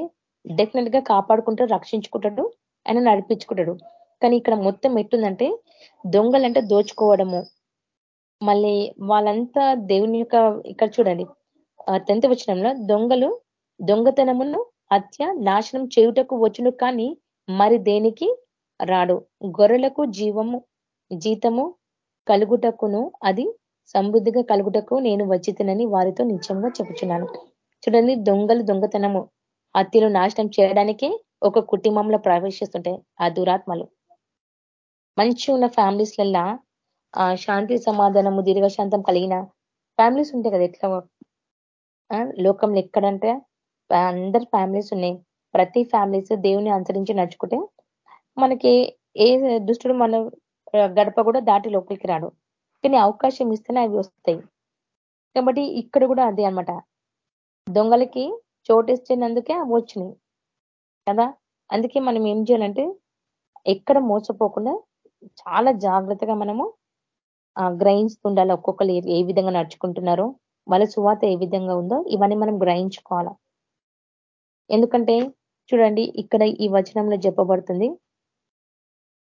డెఫినెట్గా కాపాడుకుంటాడు రక్షించుకుంటాడు ఆయన నడిపించుకుంటాడు. కానీ ఇక్కడ మొత్తం ఎట్లుందంటే దొంగలంటే దోచుకోవడము. మళ్ళీ వాళ్ళంతా దేవుని యొక్క ఇక్కడ చూడండి. టెన్త్ వచ్చినంలో దొంగలు దొంగతనమును హత్య నాశనం చేయుటకు వచ్చును కానీ మరి దేనికి? రాడు. గొర్రెలకు జీవము జీతము కలుగుటకును అది సమృద్ధిగా కలుగుటకు నేను వచ్చితనని వారితో నిత్యంగా చెప్పుచున్నాను. చూడండి దొంగలు దొంగతనము హత్యలు నాశనం చేయడానికే ఒక కుటుంబంలో ప్రవేశిస్తుంటాయి ఆ దురాత్మలు. మంచి ఉన్న ఫ్యామిలీస్లల్లా శాంతి సమాధానము దీర్ఘశాంతం కలిగిన ఫ్యామిలీస్ ఉంటాయి కదా ఎట్లా? లోకంలో ఎక్కడంటే అందరు ఫ్యామిలీస్ ఉన్నాయి. ప్రతి ఫ్యామిలీస్ దేవుని అనుసరించి నడుచుకుంటే మనకి ఏ దుష్టుడు మన గడప కూడా దాటి లోపలికి రాడు. కానీ అవకాశం ఇస్తేనే అవి వస్తాయి. కాబట్టి ఇక్కడ కూడా అదే అనమాట దొంగలకి చోటిస్తున్నందుకే అవి వచ్చినాయి. కదా? అందుకే మనం ఏం చేయాలంటే ఎక్కడ మోసపోకుండా చాలా జాగ్రత్తగా మనము గ్రహించుకుండాలి ఒక్కొక్కరు ఏ విధంగా నడుచుకుంటున్నారో వాళ్ళ సువాత ఏ విధంగా ఉందో ఇవన్నీ మనం గ్రహించుకోవాలా. ఎందుకంటే చూడండి ఇక్కడ ఈ వచనంలో చెప్పబడుతుంది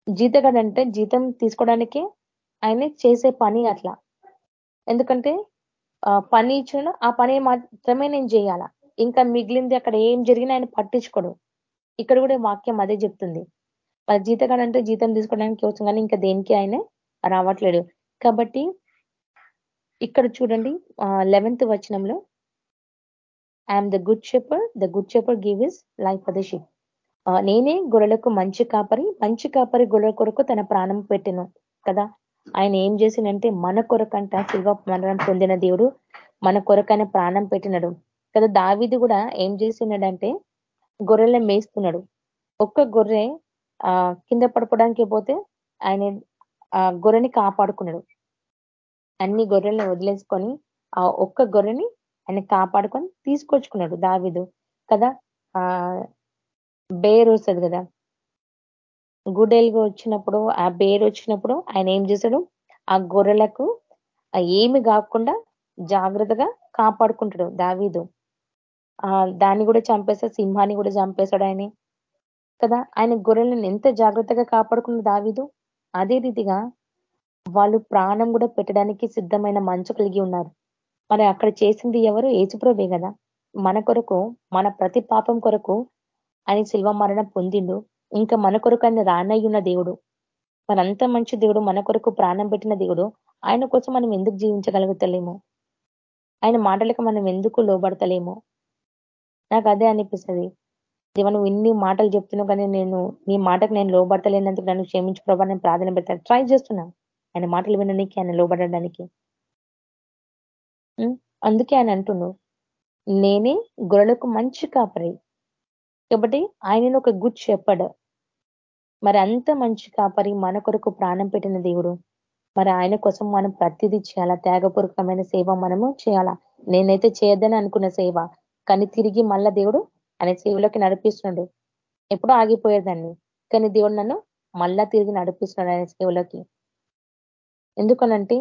జీతగాడు అంటే జీతం తీసుకోవడానికి ఆయన చేసే పని అట్లా. ఎందుకంటే పని ఇచ్చిన ఆ పని మాత్రమే నేను చేయాలా. ఇంకా మిగిలింది అక్కడ ఏం జరిగినా ఆయన పట్టించుకోడు. ఇక్కడ కూడా వాక్యం అదే చెప్తుంది. జీతగాడు అంటే జీతం తీసుకోవడానికి కోసం కానీ ఇంకా దేనికి ఆయన రావట్లేడు. కాబట్టి ఇక్కడ చూడండి లెవెన్త్ వచనంలో I'm the good shepherd the good shepherd give his life for the sheep నేనే గొర్రెలకు మంచి కాపరి మంచి కాపరి గొర్రెల కొరకు తన ప్రాణం పెట్టిను కదా. ఆయన ఏం చేసిందంటే మన కొరకంట శిల్వ మరణం పొందిన దేవుడు మన కొరకైన ప్రాణం పెట్టినడు కదా. దావిది కూడా ఏం చేసినాడంటే గొర్రెలను మేస్తున్నాడు. ఒక్క గొర్రె ఆ కింద పడుకోవడానికి పోతే ఆయన ఆ గొర్రెని కాపాడుకున్నాడు. అన్ని గొర్రెలను వదిలేసుకొని ఆ ఒక్క గొర్రెని ఆయన కాపాడుకొని తీసుకొచ్చుకున్నాడు దావిదు. కదా? ఆ బేర్ వస్తుంది కదా? గుడెలుగు వచ్చినప్పుడు ఆ బేర్ వచ్చినప్పుడు ఆయన ఏం చేశాడు? ఆ గొర్రెలకు ఏమి కాకుండా జాగ్రత్తగా కాపాడుకుంటాడు దావీదు. ఆ దాన్ని కూడా చంపేస్తాడు సింహాన్ని కూడా చంపేశాడు ఆయన. కదా? ఆయన గొర్రెలను ఎంత జాగ్రత్తగా కాపాడుకున్న దావీదు? అదే రీతిగా వాళ్ళు ప్రాణం కూడా పెట్టడానికి సిద్ధమైన మంచు కలిగి ఉన్నారు. మరి అక్కడ చేసింది ఎవరు? ఏచుప్రభే కదా. మన కొరకు మన ప్రతి పాపం కొరకు ఆయన శిల్వ మరణం పొందిండు. ఇంకా మన కొరకు ఆయన రానయ్యున్న దేవుడు. మనంత మంచి దేవుడు మన కొరకు ప్రాణం పెట్టిన దేవుడు ఆయన కోసం మనం ఎందుకు జీవించగలుగుతలేము? ఆయన మాటలకు మనం ఎందుకు లోబడతలేము? నాకు అదే అనిపిస్తుంది. దేవ నువ్వు ఇన్ని మాటలు చెప్తున్నావు కానీ నేను నీ మాటకు నేను లోబడతలేనందుకు నన్ను క్షమించు ప్రభా నేను ప్రార్థన పెడతాను. ట్రై చేస్తున్నా. ఆయన మాటలు వినడానికి ఆయన లోబడడానికి. అందుకే ఆయన అంటున్నావు నేనే గొర్రెలకు మంచి కాపరి. కాబట్టి ఆయనను ఒక గుడ్ చెప్పాడు. మరి అంత మంచి కాపరి మన కొరకు ప్రాణం పెట్టిన దేవుడు. మరి ఆయన కోసం మనం ప్రతిదీ చేయాలా? త్యాగపూర్వకమైన సేవ మనము చేయాలా? నేనైతే చేయొద్దని అనుకున్న సేవ. కానీ తిరిగి మళ్ళా దేవుడు ఆయన సేవలోకి నడిపిస్తున్నాడు ఎప్పుడో ఆగిపోయేదాన్ని. కానీ దేవుడు నన్ను మళ్ళా తిరిగి నడిపిస్తున్నాడు ఆయన సేవలోకి ఎందుకనంటే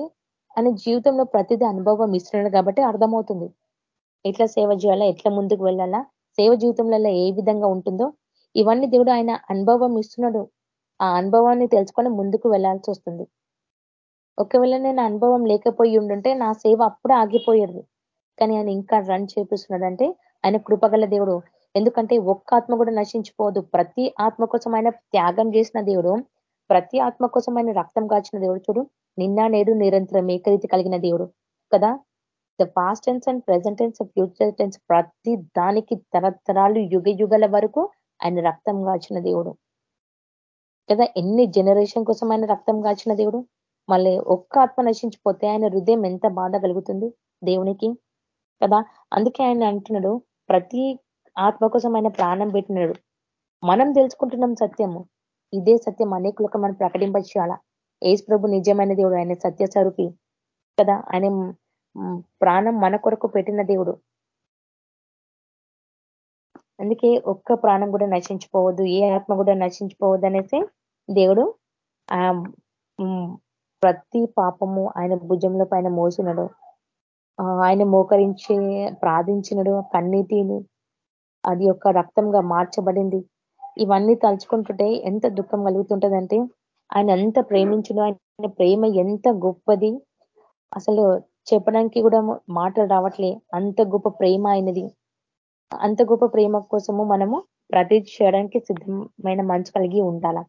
ఆయన జీవితంలో ప్రతిదీ అనుభవం ఇస్తున్నాడు కాబట్టి అర్థమవుతుంది. ఎట్లా సేవ చేయాలా ఎట్లా ముందుకు వెళ్ళాలా సేవ జీవితంలో ఏ విధంగా ఉంటుందో ఇవన్నీ దేవుడు ఆయన అనుభవం ఇస్తున్నాడు. ఆ అనుభవాన్ని తెలుసుకొని ముందుకు వెళ్ళాల్సి వస్తుంది. ఒకవేళ నేను అనుభవం లేకపోయి ఉండుంటే నా సేవ అప్పుడే ఆగిపోయేది. కానీ ఆయన ఇంకా రన్ చేపిస్తున్నాడు అంటే ఆయన కృపగల దేవుడు. ఎందుకంటే ఒక్క ఆత్మ కూడా నశించిపోదు. ప్రతి ఆత్మ కోసం ఆయన త్యాగం చేసిన దేవుడు ప్రతి ఆత్మ కోసం ఆయన రక్తం కాచిన దేవుడు చూడు నిన్న నేడు నిరంతరం ఏకరీతి కలిగిన దేవుడు కదా? The past tense and present tense future tense ప్రతి దానికి తరతరాలు యుగ యుగల వరకు ఆయన రక్తం కాచిన దేవుడు కదా? ఎన్ని జనరేషన్ కోసం ఆయన రక్తం కాచిన దేవుడు? మళ్ళీ ఒక్క ఆత్మ నశించిపోతే ఆయన హృదయం ఎంత బాధ కలుగుతుంది దేవునికి కదా? అందుకే ఆయన అంటున్నాడు ప్రతి ఆత్మ కోసం ఆయన ప్రాణం పెట్టినాడు. మనం తెలుసుకుంటున్నాం సత్యము. ఇదే సత్యం అనేకులకు మనం ప్రకటింపచేయాలా. ఏసు ప్రభు నిజమైన దేవుడు ఆయన సత్య స్వరూపి కదా. ఆయన ప్రాణం మన కొరకు పెట్టిన దేవుడు. అందుకే ఒక్క ప్రాణం కూడా నశించిపోవద్దు ఏ ఆత్మ కూడా నశించిపోవద్దు అనేసి దేవుడు ఆ ప్రతి పాపము ఆయన భుజంలో పైన మోసినడు. ఆయన మోకరించి ప్రార్థించినడు. కన్నీటిని అది యొక్క రక్తంగా మార్చబడింది. ఇవన్నీ తలుచుకుంటుంటే ఎంత దుఃఖం కలుగుతుంటదంటే ఆయన ఎంత ప్రేమించడం ఆయన ప్రేమ ఎంత గొప్పది. అసలు చెప్పడానికి కూడా మాటలు రావట్లే. అంత గొప్ప ప్రేమ అయినది అంత గొప్ప ప్రేమ కోసము మనము ప్రతి చేయడానికి సిద్ధమైన మంచు కలిగి ఉండాల.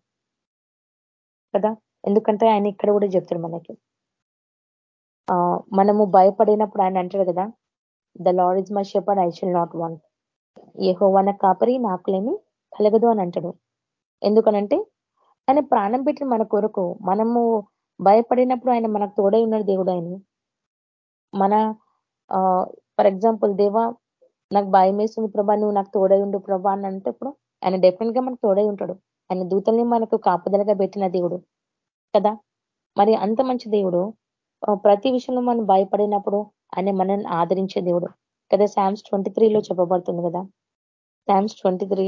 కదా? ఎందుకంటే ఆయన ఇక్కడ కూడా చెప్తారు మనకి. మనము భయపడినప్పుడు ఆయన అంటాడు కదా the Lord is my shepherd I shall not want ఏ కాపరి నాకులేమి కలగదు అని అంటాడు ఎందుకనంటే ఆయన ప్రాణం పెట్టిన మన కొరకు మనము భయపడినప్పుడు ఆయన మనకు తోడై ఉన్నాడు దేవుడు ఆయన. మన ఫర్ ఎగ్జాంపుల్ దేవా నాకు భయం వేస్తుంది ప్రభా నువ్వు నాకు తోడై ఉండు ప్రభా అని అంటే ఇప్పుడు ఆయన డెఫినెట్గా మనకు తోడై ఉంటాడు. ఆయన దూతల్ని మనకు కాపుదలగా పెట్టిన దేవుడు. కదా? మరి అంత మంచి దేవుడు ప్రతి విషయంలో మనం భయపడినప్పుడు ఆయన మనల్ని ఆదరించే దేవుడు. కదా శామ్స్ ట్వంటీ త్రీలో చెప్పబడుతుంది కదా. శామ్స్ ట్వంటీ త్రీ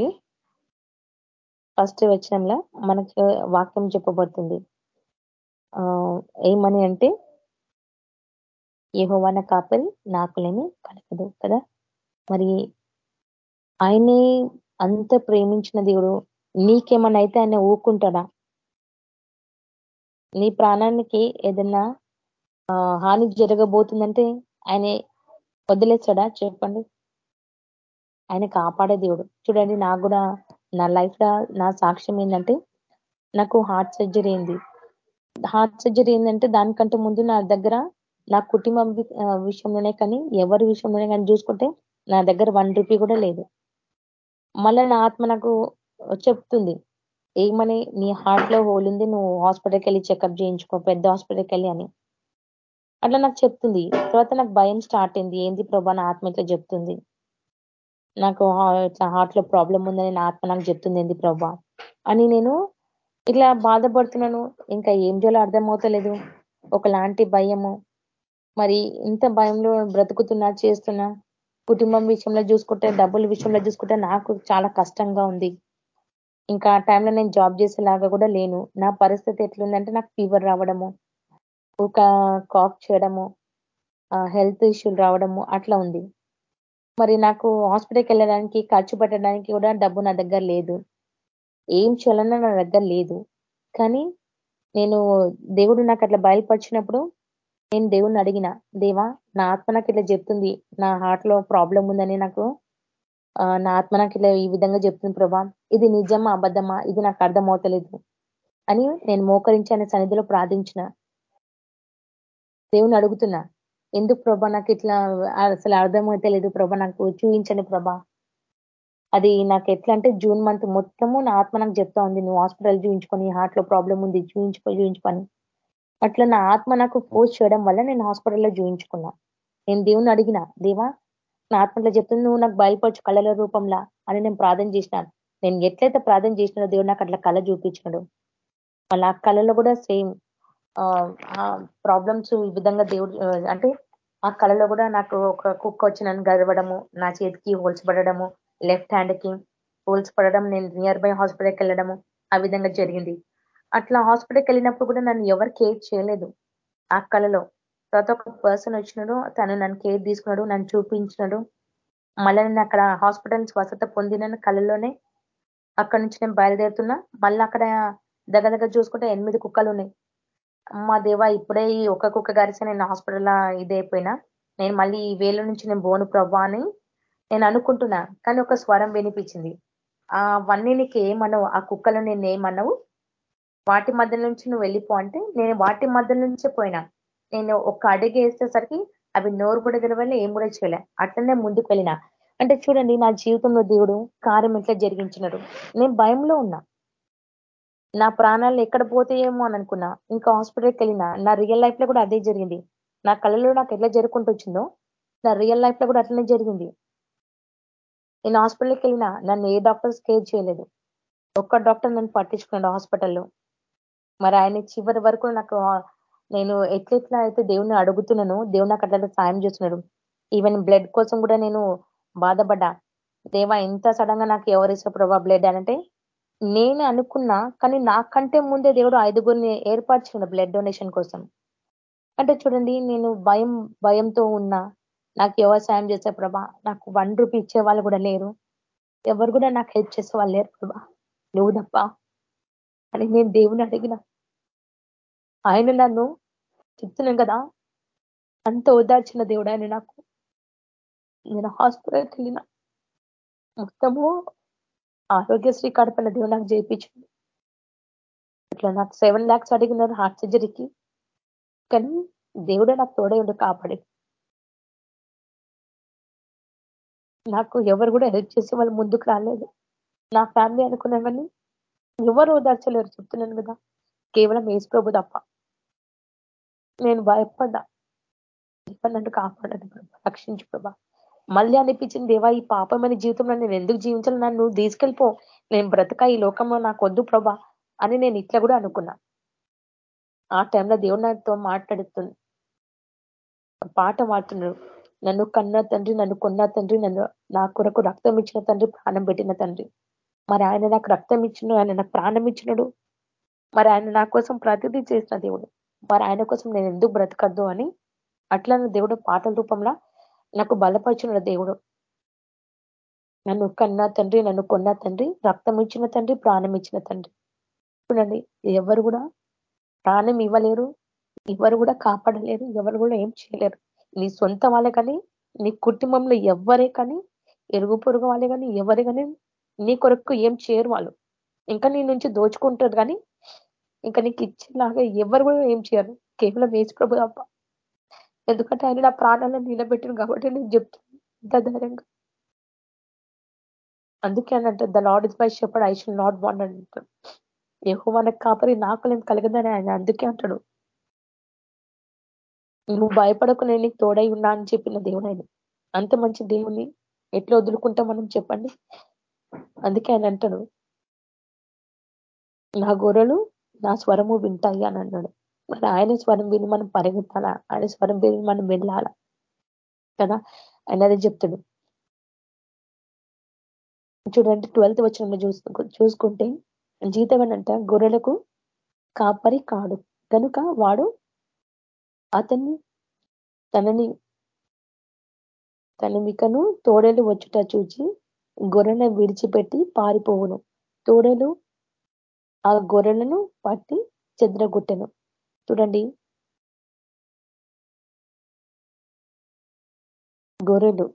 ఫస్ట్ వచ్చినంలో మనకు వాక్యం చెప్పబడుతుంది. ఏమని అంటే ఏహోవాన కాపరి నాకులేమి కలగదు కదా. మరి ఆయనే అంత ప్రేమించిన దేవుడు నీకేమన్నా అయితే ఆయన ఊకుంటాడా నీ ప్రాణానికి ఏదన్నా హాని జరగబోతుందంటే ఆయన వదిలేస్తాడా చెప్పండి. ఆయన కాపాడే దేవుడు. చూడండి నాకు కూడా నా లైఫ్ నా సాక్ష్యం ఏంటంటే నాకు హార్ట్ సర్జరీ అయింది. హార్ట్ సర్జరీ ఏంటంటే దానికంటే ముందు నా దగ్గర నా కుటుంబం విషయంలోనే కానీ ఎవరి విషయంలోనే కానీ చూసుకుంటే నా దగ్గర వన్ రూపీ కూడా లేదు. మళ్ళీ నా ఆత్మ నాకు చెప్తుంది ఏమని నీ హార్ట్లో హోల్ ఉంది నువ్వు హాస్పిటల్కి వెళ్ళి చెకప్ చేయించుకో పెద్ద హాస్పిటల్కి వెళ్ళి అని. అట్లా నాకు చెప్తుంది. తర్వాత నాకు భయం స్టార్ట్ అయింది. ఏంది ప్రభా నా ఆత్మ ఇట్లా చెప్తుంది? నాకు ఇట్లా హార్ట్లో ప్రాబ్లం ఉందని నా ఆత్మ నాకు చెప్తుంది ఏంది ప్రభా? అని నేను ఇట్లా బాధపడుతున్నాను. ఇంకా ఏం చేయాలో అర్థమవుతలేదు ఒకలాంటి భయము. మరి ఇంత భయంలో బ్రతుకుతున్నా చేస్తున్నా. కుటుంబం విషయంలో చూసుకుంటే డబ్బుల విషయంలో చూసుకుంటే నాకు చాలా కష్టంగా ఉంది. ఇంకా ఆ టైంలో నేను జాబ్ చేసేలాగా కూడా లేను. నా పరిస్థితి ఎట్లుందంటే నాకు ఫీవర్ రావడము. ఒక కాఫ్ చేయడము హెల్త్ ఇష్యూలు రావడము అట్లా ఉంది. మరి నాకు హాస్పిటల్కి వెళ్ళడానికి ఖర్చు పెట్టడానికి కూడా డబ్బు నా దగ్గర లేదు. ఏం చేయాలన్నా నా దగ్గర లేదు. కానీ నేను దేవుడు నాకు అట్లా బయలుపరిచినప్పుడు నేను దేవుణ్ణి అడిగిన దేవా నా ఆత్మ నాకు ఇట్లా చెప్తుంది. నా హార్ట్లో ప్రాబ్లం ఉందని నాకు నా ఆత్మ నాకు ఇట్లా ఈ విధంగా చెప్తుంది ప్రభా. ఇది నిజమా అబద్ధమా? ఇది నాకు అర్థమవుతలేదు. అని నేను మోకరించి సన్నిధిలో ప్రార్థించిన. దేవుని అడుగుతున్నా. ఎందుకు ప్రభా? నాకు ఇట్లా అసలు అర్థమైతే లేదు ప్రభా. నాకు చూపించండి ప్రభా. అది నాకు ఎట్లా అంటే జూన్ మంత్ మొత్తము నా ఆత్మ నాకు చెప్తా ఉంది. నువ్వు హాస్పిటల్ చూపించుకొని హార్ట్లో ప్రాబ్లం ఉంది చూపించుకొని చూపించుకొని అట్లా నా ఆత్మ నాకు ఫోర్స్ చేయడం వల్ల నేను హాస్పిటల్లో చూపించుకున్నా నేను దేవుని అడిగిన దేవా నా ఆత్మలో చెప్తుంది. నువ్వు నాకు బయలుపరచు కళల రూపంలా అని నేను ప్రార్థన చేసినాను నేను ఎట్లయితే ప్రార్థన చేసినాడో దేవుడు నాకు అట్లా కళ చూపించినాడు. మళ్ళీ ఆ కళలో కూడా సేమ్ ప్రాబ్లమ్స్ ఈ విధంగా దేవుడు అంటే ఆ కళలో కూడా నాకు ఒక కుక్క వచ్చి నన్ను గడవడము నా చేతికి హోల్స్ పడడము లెఫ్ట్ హ్యాండ్కి హోల్స్ పడడం నేను నియర్ బై హాస్పిటల్కి వెళ్ళడము ఆ విధంగా జరిగింది. అట్లా హాస్పిటల్కి వెళ్ళినప్పుడు కూడా నన్ను ఎవరు కేర్ చేయలేదు ఆ కళలో. తర్వాత ఒక పర్సన్ వచ్చినాడు తను నన్ను కేర్ తీసుకున్నాడు నన్ను చూపించినాడు. మళ్ళీ నేను అక్కడ హాస్పిటల్ స్వస్థత పొందిన కళలోనే అక్కడి నుంచి నేను బయలుదేరుతున్నా. మళ్ళీ అక్కడ దగ్గర దగ్గర చూసుకుంటే ఎనిమిది కుక్కలు ఉన్నాయి. మా దేవా ఇప్పుడే ఈ ఒక్క కుక్క గారిసే నేను హాస్పిటల్ ఇదైపోయినా. నేను మళ్ళీ ఈ వేల నుంచి నేను బోను ప్రభా అని నేను అనుకుంటున్నా. కానీ ఒక స్వరం వినిపించింది. ఆ వన్నీ నీకు ఏమన్నావు ఆ కుక్కలు నేను ఏమనవు వాటి మధ్య నుంచి నువ్వు వెళ్ళిపో అంటే నేను వాటి మధ్య నుంచే పోయినా. నేను ఒక అడుగు వేసేసరికి అవి నోరు కూడా తెలవాలి ఏం కూడా చేయలే. అట్లనే ముందుకు వెళ్ళిన. అంటే చూడండి నా జీవితంలో దేవుడు కార్యం ఎట్లా జరిగించినాడు. నేను భయంలో ఉన్నా. నా ప్రాణాలు ఎక్కడ పోతాయేమో అని అనుకున్నా. ఇంకా హాస్పిటల్కి వెళ్ళినా. నా రియల్ లైఫ్లో కూడా అదే జరిగింది. నా కళలో నాకు ఎట్లా జరుపుకుంటూ వచ్చిందో నా రియల్ లైఫ్లో కూడా అట్లనే జరిగింది. నేను హాస్పిటల్కి వెళ్ళినా నన్ను ఏ డాక్టర్స్ కేర్ చేయలేదు. ఒక్క డాక్టర్ నన్ను పట్టించుకున్నాడు హాస్పిటల్లో. మరి ఆయన చివరి వరకు నాకు నేను ఎట్లెట్లా అయితే దేవుణ్ణి అడుగుతున్నాను దేవుడు నాకు అట్లా సాయం చేస్తున్నాడు. ఈవెన్ బ్లడ్ కోసం కూడా నేను బాధపడ్డా. దేవా ఎంత సడన్గా నాకు ఇస్తారు ప్రభా బ్లడ్ అంటే నేను అనుకున్నా కానీ నాకంటే ముందే దేవుడు ఐదుగురిని ఏర్పరచుకున్న బ్లడ్ డొనేషన్ కోసం. అంటే చూడండి నేను భయం భయంతో ఉన్నా. నాకు ఎవరు సాయం చేసే ప్రభా? నాకు వన్ రూపీ ఇచ్చే వాళ్ళు కూడా లేరు. ఎవరు కూడా నాకు హెల్ప్ చేసే వాళ్ళు లేరు ప్రభా. నువ్వు తప్ప. అని నేను దేవుని అడిగిన. ఆయన నన్ను చెప్తున్నాను కదా అంత ఓదార్చిన దేవుడు ఆయన నాకు. నేను హాస్పిటల్కి వెళ్ళిన. మొత్తము ఆరోగ్యశ్రీ కడపల దేవుడు నాకు చేయించండి. ఇట్లా నాకు సెవెన్ ల్యాక్స్ అడిగినారు హార్ట్ సర్జరీకి కానీ దేవుడే నాకు తోడే ఉండి కాపాడి నాకు ఎవరు కూడా హెల్ప్ చేసే వాళ్ళు ముందుకు రాలేదు. నా ఫ్యామిలీ అనుకునేవని ఎవరు ఓదార్చలేరు చెప్తున్నాను కదా. కేవలం ఏసు ప్రభు తప్ప. నేను భయపడ్డా. నన్ను కాపాడండి ప్రభా. రక్షించు ప్రభా. మళ్ళీ అనిపించింది దేవా ఈ పాపమైన జీవితంలో నేను ఎందుకు జీవించాలి? నన్ను తీసుకెళ్ళిపో. నేను బ్రతక ఈ లోకంలో నాకు వద్దు ప్రభా అని నేను ఇట్లా కూడా అనుకున్నా. ఆ టైంలో దేవుడు నాతో మాట్లాడుతుంది పాట మాడుతున్నాడు నన్ను కన్న తండ్రి నన్ను కొన్న తండ్రి నన్ను నా కొరకు రక్తం ఇచ్చిన తండ్రి ప్రాణం పెట్టిన తండ్రి. మరి ఆయన నాకు రక్తం ఇచ్చిన ఆయన నాకు ప్రాణం ఇచ్చినడు. మరి ఆయన నా కోసం ప్రతిదీ చేసిన దేవుడు. మరి ఆయన కోసం నేను ఎందుకు బ్రతకద్దు అని అట్లా దేవుడు పాటల రూపంలో నాకు బలపరిచిన దేవుడు. నన్ను కన్నా తండ్రి నన్ను కొన్న తండ్రి రక్తం ఇచ్చిన తండ్రి ప్రాణం ఇచ్చిన తండ్రి. చూడండి ఎవరు కూడా ప్రాణం ఇవ్వలేరు ఎవరు కూడా కాపాడలేరు ఎవరు కూడా ఏం చేయలేరు. నీ సొంత వాళ్ళే కానీ నీ కుటుంబంలో ఎవరే కానీ ఎరుగు పొరుగు వాళ్ళే కానీ ఎవరే కానీ నీ కొరకు ఏం చేయరు వాళ్ళు. ఇంకా నీ నుంచి దోచుకుంటారు కానీ ఇంకా నీకు ఇచ్చేలాగా ఎవరు కూడా ఏం చేయరు. కేవలం వేసి ప్రభు అబ్బా ఎందుకంటే ఆయన నా ప్రాణాలను నిలబెట్టిన కాబట్టి నేను చెప్తున్నాను ధైర్యంగా. అందుకే అంటే the Lord is my shepherd I shall not want అంటాడు ఏహో మనకు కాపరి నాకు నేను కలగదని ఆయన అందుకే అంటాడు. నువ్వు భయపడకు నేను నీకు తోడై ఉన్నా అని చెప్పిన దేవుడు ఆయన. అంత మంచి దేవుని ఎట్లా వదులుకుంటాం మనం చెప్పండి? అందుకే ఆయన అంటాడు నా గొర్రెలు నా స్వరము వింటాయి అని అన్నాడు. మరి ఆయన స్వరం విని మనం పరిగెత్తాలా? ఆయన స్వరం విని మనం వెళ్ళాలా? కదా? ఆయన అదే చెప్తాడు. చూడండి ట్వెల్త్ వచ్చిన చూసుకుంటే జీతం అనంట గొర్రెలకు కాపరి కాడు. కనుక వాడు అతన్ని తనని తన మికను తోడేలు వచ్చుట చూచి గొర్రెలను విడిచిపెట్టి పారిపోవును. తోడేలు ఆ గొర్రెలను పట్టి చెద్రగొట్టెను. చూడండి. గొర్రెలు.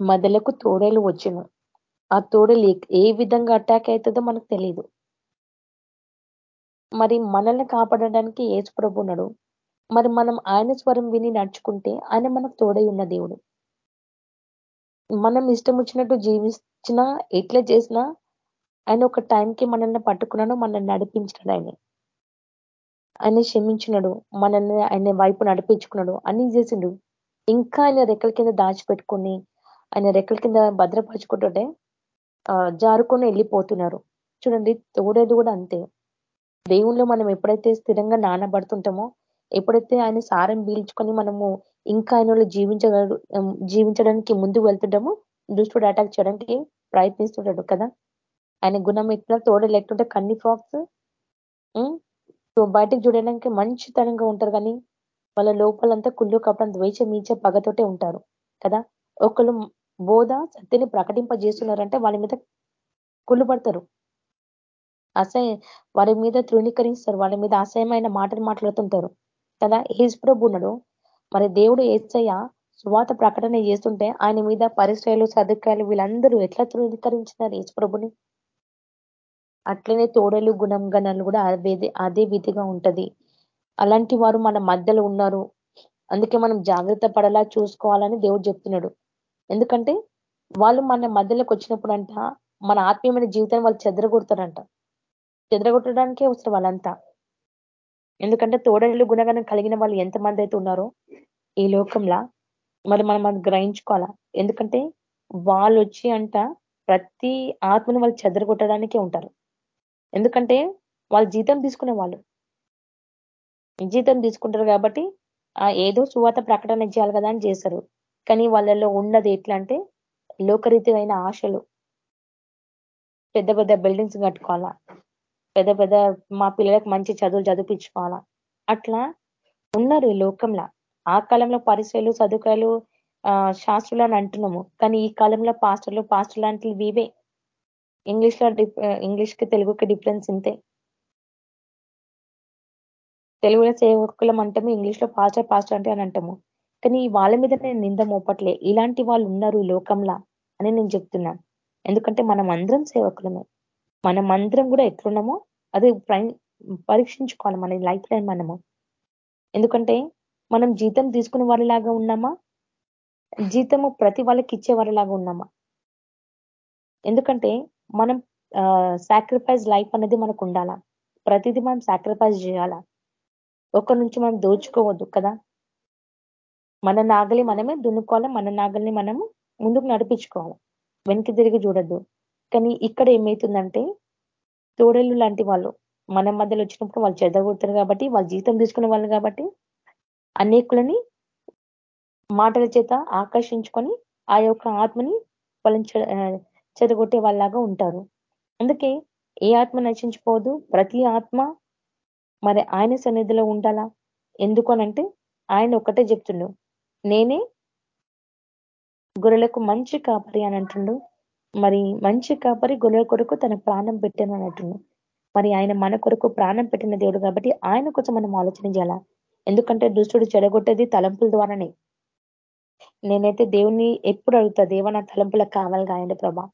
మదలకు తోడేలు వచ్చును. ఆ తోడేలు ఏ విధంగా అటాక్ అవుతుందో మనకు తెలియదు మరి మనల్ని కాపాడడానికి ఏసుప్రభు ఉన్నాడు. మరి మనం ఆయన స్వరం విని నడుచుకుంటే ఆయన మనకు తోడై ఉన్న దేవుడు. మనం ఇష్టం వచ్చినట్టు జీవించినా ఎట్లా చేసినా ఆయన ఒక టైంకి మనల్ని పట్టుకున్నాడు మనల్ని నడిపించినాడు ఆయన. ఆయన క్షమించినాడు మనల్ని ఆయన వైపు నడిపించుకున్నాడు అన్ని చేసిండు. ఇంకా ఆయన రెక్కల కింద దాచిపెట్టుకుని ఆయన రెక్కల కింద భద్రపరచుకుంటుంటే జారుకొని వెళ్ళిపోతున్నారు. చూడండి తోడేది కూడా అంతే. దేవుళ్ళు మనం ఎప్పుడైతే స్థిరంగా నానబడుతుంటామో ఎప్పుడైతే ఆయన సారం పీల్చుకొని మనము ఇంకా ఆయన జీవించగల జీవించడానికి ముందు వెళ్తుంటామో దుష్టుడు అటాక్ చేయడానికి ప్రయత్నిస్తుంటాడు కదా. ఆయన గుణం ఎట్లా తోడలు ఎట్లుంటే కన్ని ఫ్రాక్స్ బయటకు చూడడానికి మంచితనంగా ఉంటారు కానీ వాళ్ళ లోపలంతా కుళ్ళు కప్పడం ద్వేషం మీచే పగతోటే ఉంటారు కదా? ఒకళ్ళు బోధ సత్యని ప్రకటింపజేస్తున్నారంటే వాళ్ళ మీద కుళ్ళు పడతారు. అసహ్య వారి మీద తృణీకరిస్తారు వాళ్ళ మీద అసహ్యమైన మాటలు మాట్లాడుతుంటారు కదా? ఏజ్ ప్రభునడు మరి దేవుడు ఏసయ్య సువాత ప్రకటన చేస్తుంటే ఆయన మీద పరిశ్రయలు సదుకాయలు వీళ్ళందరూ ఎట్లా తృణీకరించినారు ఏజ్ ప్రభుని? అట్లనే తోడలు గుణంగణాలు కూడా అదే అదే విధిగా ఉంటది. అలాంటి వారు మన మధ్యలో ఉన్నారు. అందుకే మనం జాగ్రత్త పడలా చూసుకోవాలని దేవుడు చెప్తున్నాడు. ఎందుకంటే వాళ్ళు మన మధ్యలోకి వచ్చినప్పుడు అంట మన ఆత్మీయమైన జీవితాన్ని వాళ్ళు చెదరగొడతారంట. చెదరగొట్టడానికే వస్తారు వాళ్ళంతా. ఎందుకంటే తోడలు గుణగణం కలిగిన వాళ్ళు ఎంతమంది అయితే ఉన్నారో ఈ లోకంలో మరి మనం అది గ్రహించుకోవాలా? ఎందుకంటే వాళ్ళు వచ్చి అంట ప్రతి ఆత్మను వాళ్ళు చెదరగొట్టడానికే ఉంటారు. ఎందుకంటే వాళ్ళు జీతం తీసుకునే వాళ్ళు. జీతం తీసుకుంటారు కాబట్టి ఏదో సువాత ప్రకటన చేయాలి కదా అని చేశారు కానీ వాళ్ళలో ఉన్నది ఎట్లా అంటే లోకరీతిమైన ఆశలు. పెద్ద పెద్ద బిల్డింగ్స్ కట్టుకోవాలా. పెద్ద పెద్ద మా పిల్లలకు మంచి చదువులు చదివించుకోవాలా అట్లా ఉన్నారు ఈ లోకంలో. ఆ కాలంలో పరిచయలు ఆ శాస్త్రులు అని అంటున్నాము. కానీ ఈ కాలంలో పాస్టర్లు పాస్టర్ లాంటివి ఇవే ఇంగ్లీష్లో ఇంగ్లీష్కి తెలుగుకి డిఫరెన్స్ ఇంతే తెలుగులో సేవకులం అంటాము ఇంగ్లీష్లో పాస్టర్ పాస్టర్ అంటే అని అంటాము. కానీ వాళ్ళ మీద నేను నింద మోపట్లే. ఇలాంటి వాళ్ళు ఉన్నారు ఈ లోకంలా అని నేను చెప్తున్నాను ఎందుకంటే మనం అందరం సేవకులమే. మనం అందరం కూడా ఎట్లున్నామో అది పరీక్షించుకోవాలి మన లైఫ్ లైన్ మనము. ఎందుకంటే మనం జీతం తీసుకునే వారిలాగా ఉన్నామా? జీతము ప్రతి వాళ్ళకి ఇచ్చే వారిలాగా ఉన్నామా? ఎందుకంటే మనం సాక్రిఫైస్ లైఫ్ అనేది మనకు ఉండాలా ప్రతిదీ మనం సాక్రిఫైస్ చేయాలా? ఒకరి నుంచి మనం దోచుకోవద్దు కదా? మన నాగలి మనమే దున్నుకోవాలి మన నాగల్ని మనము ముందుకు నడిపించుకోవాలి. వెనక్కి తిరిగి చూడద్దు. కానీ ఇక్కడ ఏమవుతుందంటే తోడేళ్ళు లాంటి వాళ్ళు మన మధ్యలో వచ్చినప్పుడు వాళ్ళు చెదగొడతారు కాబట్టి వాళ్ళు జీతం తీసుకునే వాళ్ళు కాబట్టి అనేకులని మాటల చేత ఆకర్షించుకొని ఆ యొక్క ఆత్మని వాళ్ళని చెదగొట్టే వాళ్ళలాగా ఉంటారు. అందుకే ఏ ఆత్మ నశించిపోదు? ప్రతి ఆత్మ మరి ఆయన సన్నిధిలో ఉండాలా? ఎందుకనంటే ఆయన ఒకటే చెప్తుండు. నేనే గొర్రెలకు మంచి కాపరి అని అంటుండు. మరి మంచి కాపరి గొర్రెల కొరకు తన ప్రాణం పెట్టాను అని అంటుండు. మరి ఆయన మన కొరకు ప్రాణం పెట్టిన దేవుడు కాబట్టి ఆయన కోసం మనం ఆలోచన చేయాలా? ఎందుకంటే దుష్టుడు చెడగొట్టేది తలంపుల ద్వారానే. నేనైతే దేవుని ఎప్పుడు అడుగుతా దేవ నా తలంపులకు కావాలి కాయండి ప్రభా?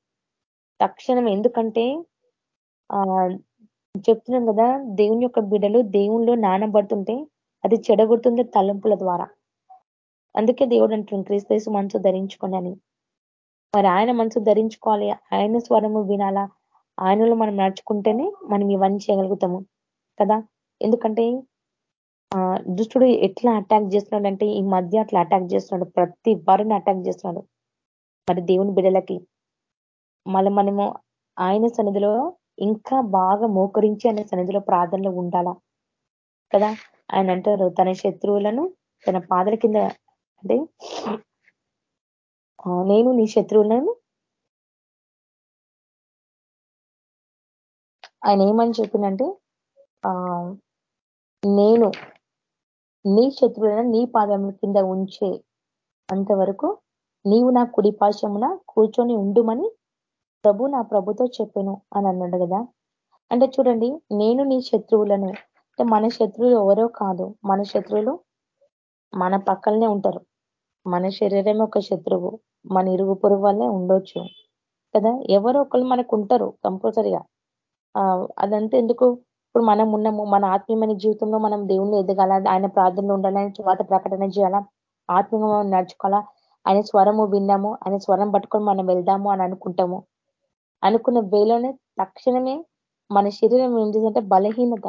తక్షణం ఎందుకంటే ఆ చెప్తున్నాం కదా దేవుని యొక్క బిడలు దేవుణ్ణిలో నానబడుతుంటే అది చెడగొడుతుంది తలంపుల ద్వారా. అందుకే దేవుడు అంటుంది క్రీస్తు మనసు ధరించుకోండి అని. మరి ఆయన మనసు ధరించుకోవాలి ఆయన స్వరము వినాలా? ఆయనలో మనం నడుచుకుంటేనే మనం ఇవన్నీ చేయగలుగుతాము కదా? ఎందుకంటే దుష్టుడు ఎట్లా అటాక్ చేస్తున్నాడు అంటే ఈ మధ్య అట్లా అటాక్ చేస్తున్నాడు ప్రతి వారిని అటాక్ చేస్తున్నాడు. మరి దేవుని బిడలకి మళ్ళీ మనము ఆయన సన్నిధిలో ఇంకా బాగా మోకరించి ఆయన సన్నిధిలో ప్రార్థనలో ఉండాలా? కదా? ఆయన అంటారు తన శత్రువులను తన పాదల కింద అంటే నేను నీ శత్రువులను ఆయన ఏమని చెప్పిందంటే నేను నీ శత్రువులను నీ పాదముల కింద ఉంచే అంతవరకు నీవు నా కుడి పాశమున కూర్చొని ఉండుమని ప్రభు నా ప్రభుతో చెప్పాను అని అన్నాడు కదా. అంటే చూడండి నేను నీ శత్రువులను అంటే మన శత్రువులు ఎవరో కాదు మన శత్రువులు మన పక్కలనే ఉంటారు. మన శరీరమే ఒక శత్రువు మన ఇరుగు పొరుగు వల్లే ఉండొచ్చు కదా. ఎవరో ఒకళ్ళు మనకు ఉంటారు కంపల్సరిగా. అదంతా ఎందుకు? ఇప్పుడు మనం ఉన్నాము మన ఆత్మీయమైన జీవితంలో మనం దేవుణ్ణి ఎదగాల? ఆయన ప్రార్థనలు ఉండాలని వాత ప్రకటన చేయాలా? ఆత్మీయంగా నడుచుకోవాలా? ఆయన స్వరము విన్నాము ఆయన స్వరం పట్టుకొని మనం వెళ్దాము అని అనుకుంటాము. అనుకున్న వేలోనే తక్షణమే మన శరీరం ఏం చేస్తుందంటే బలహీనత.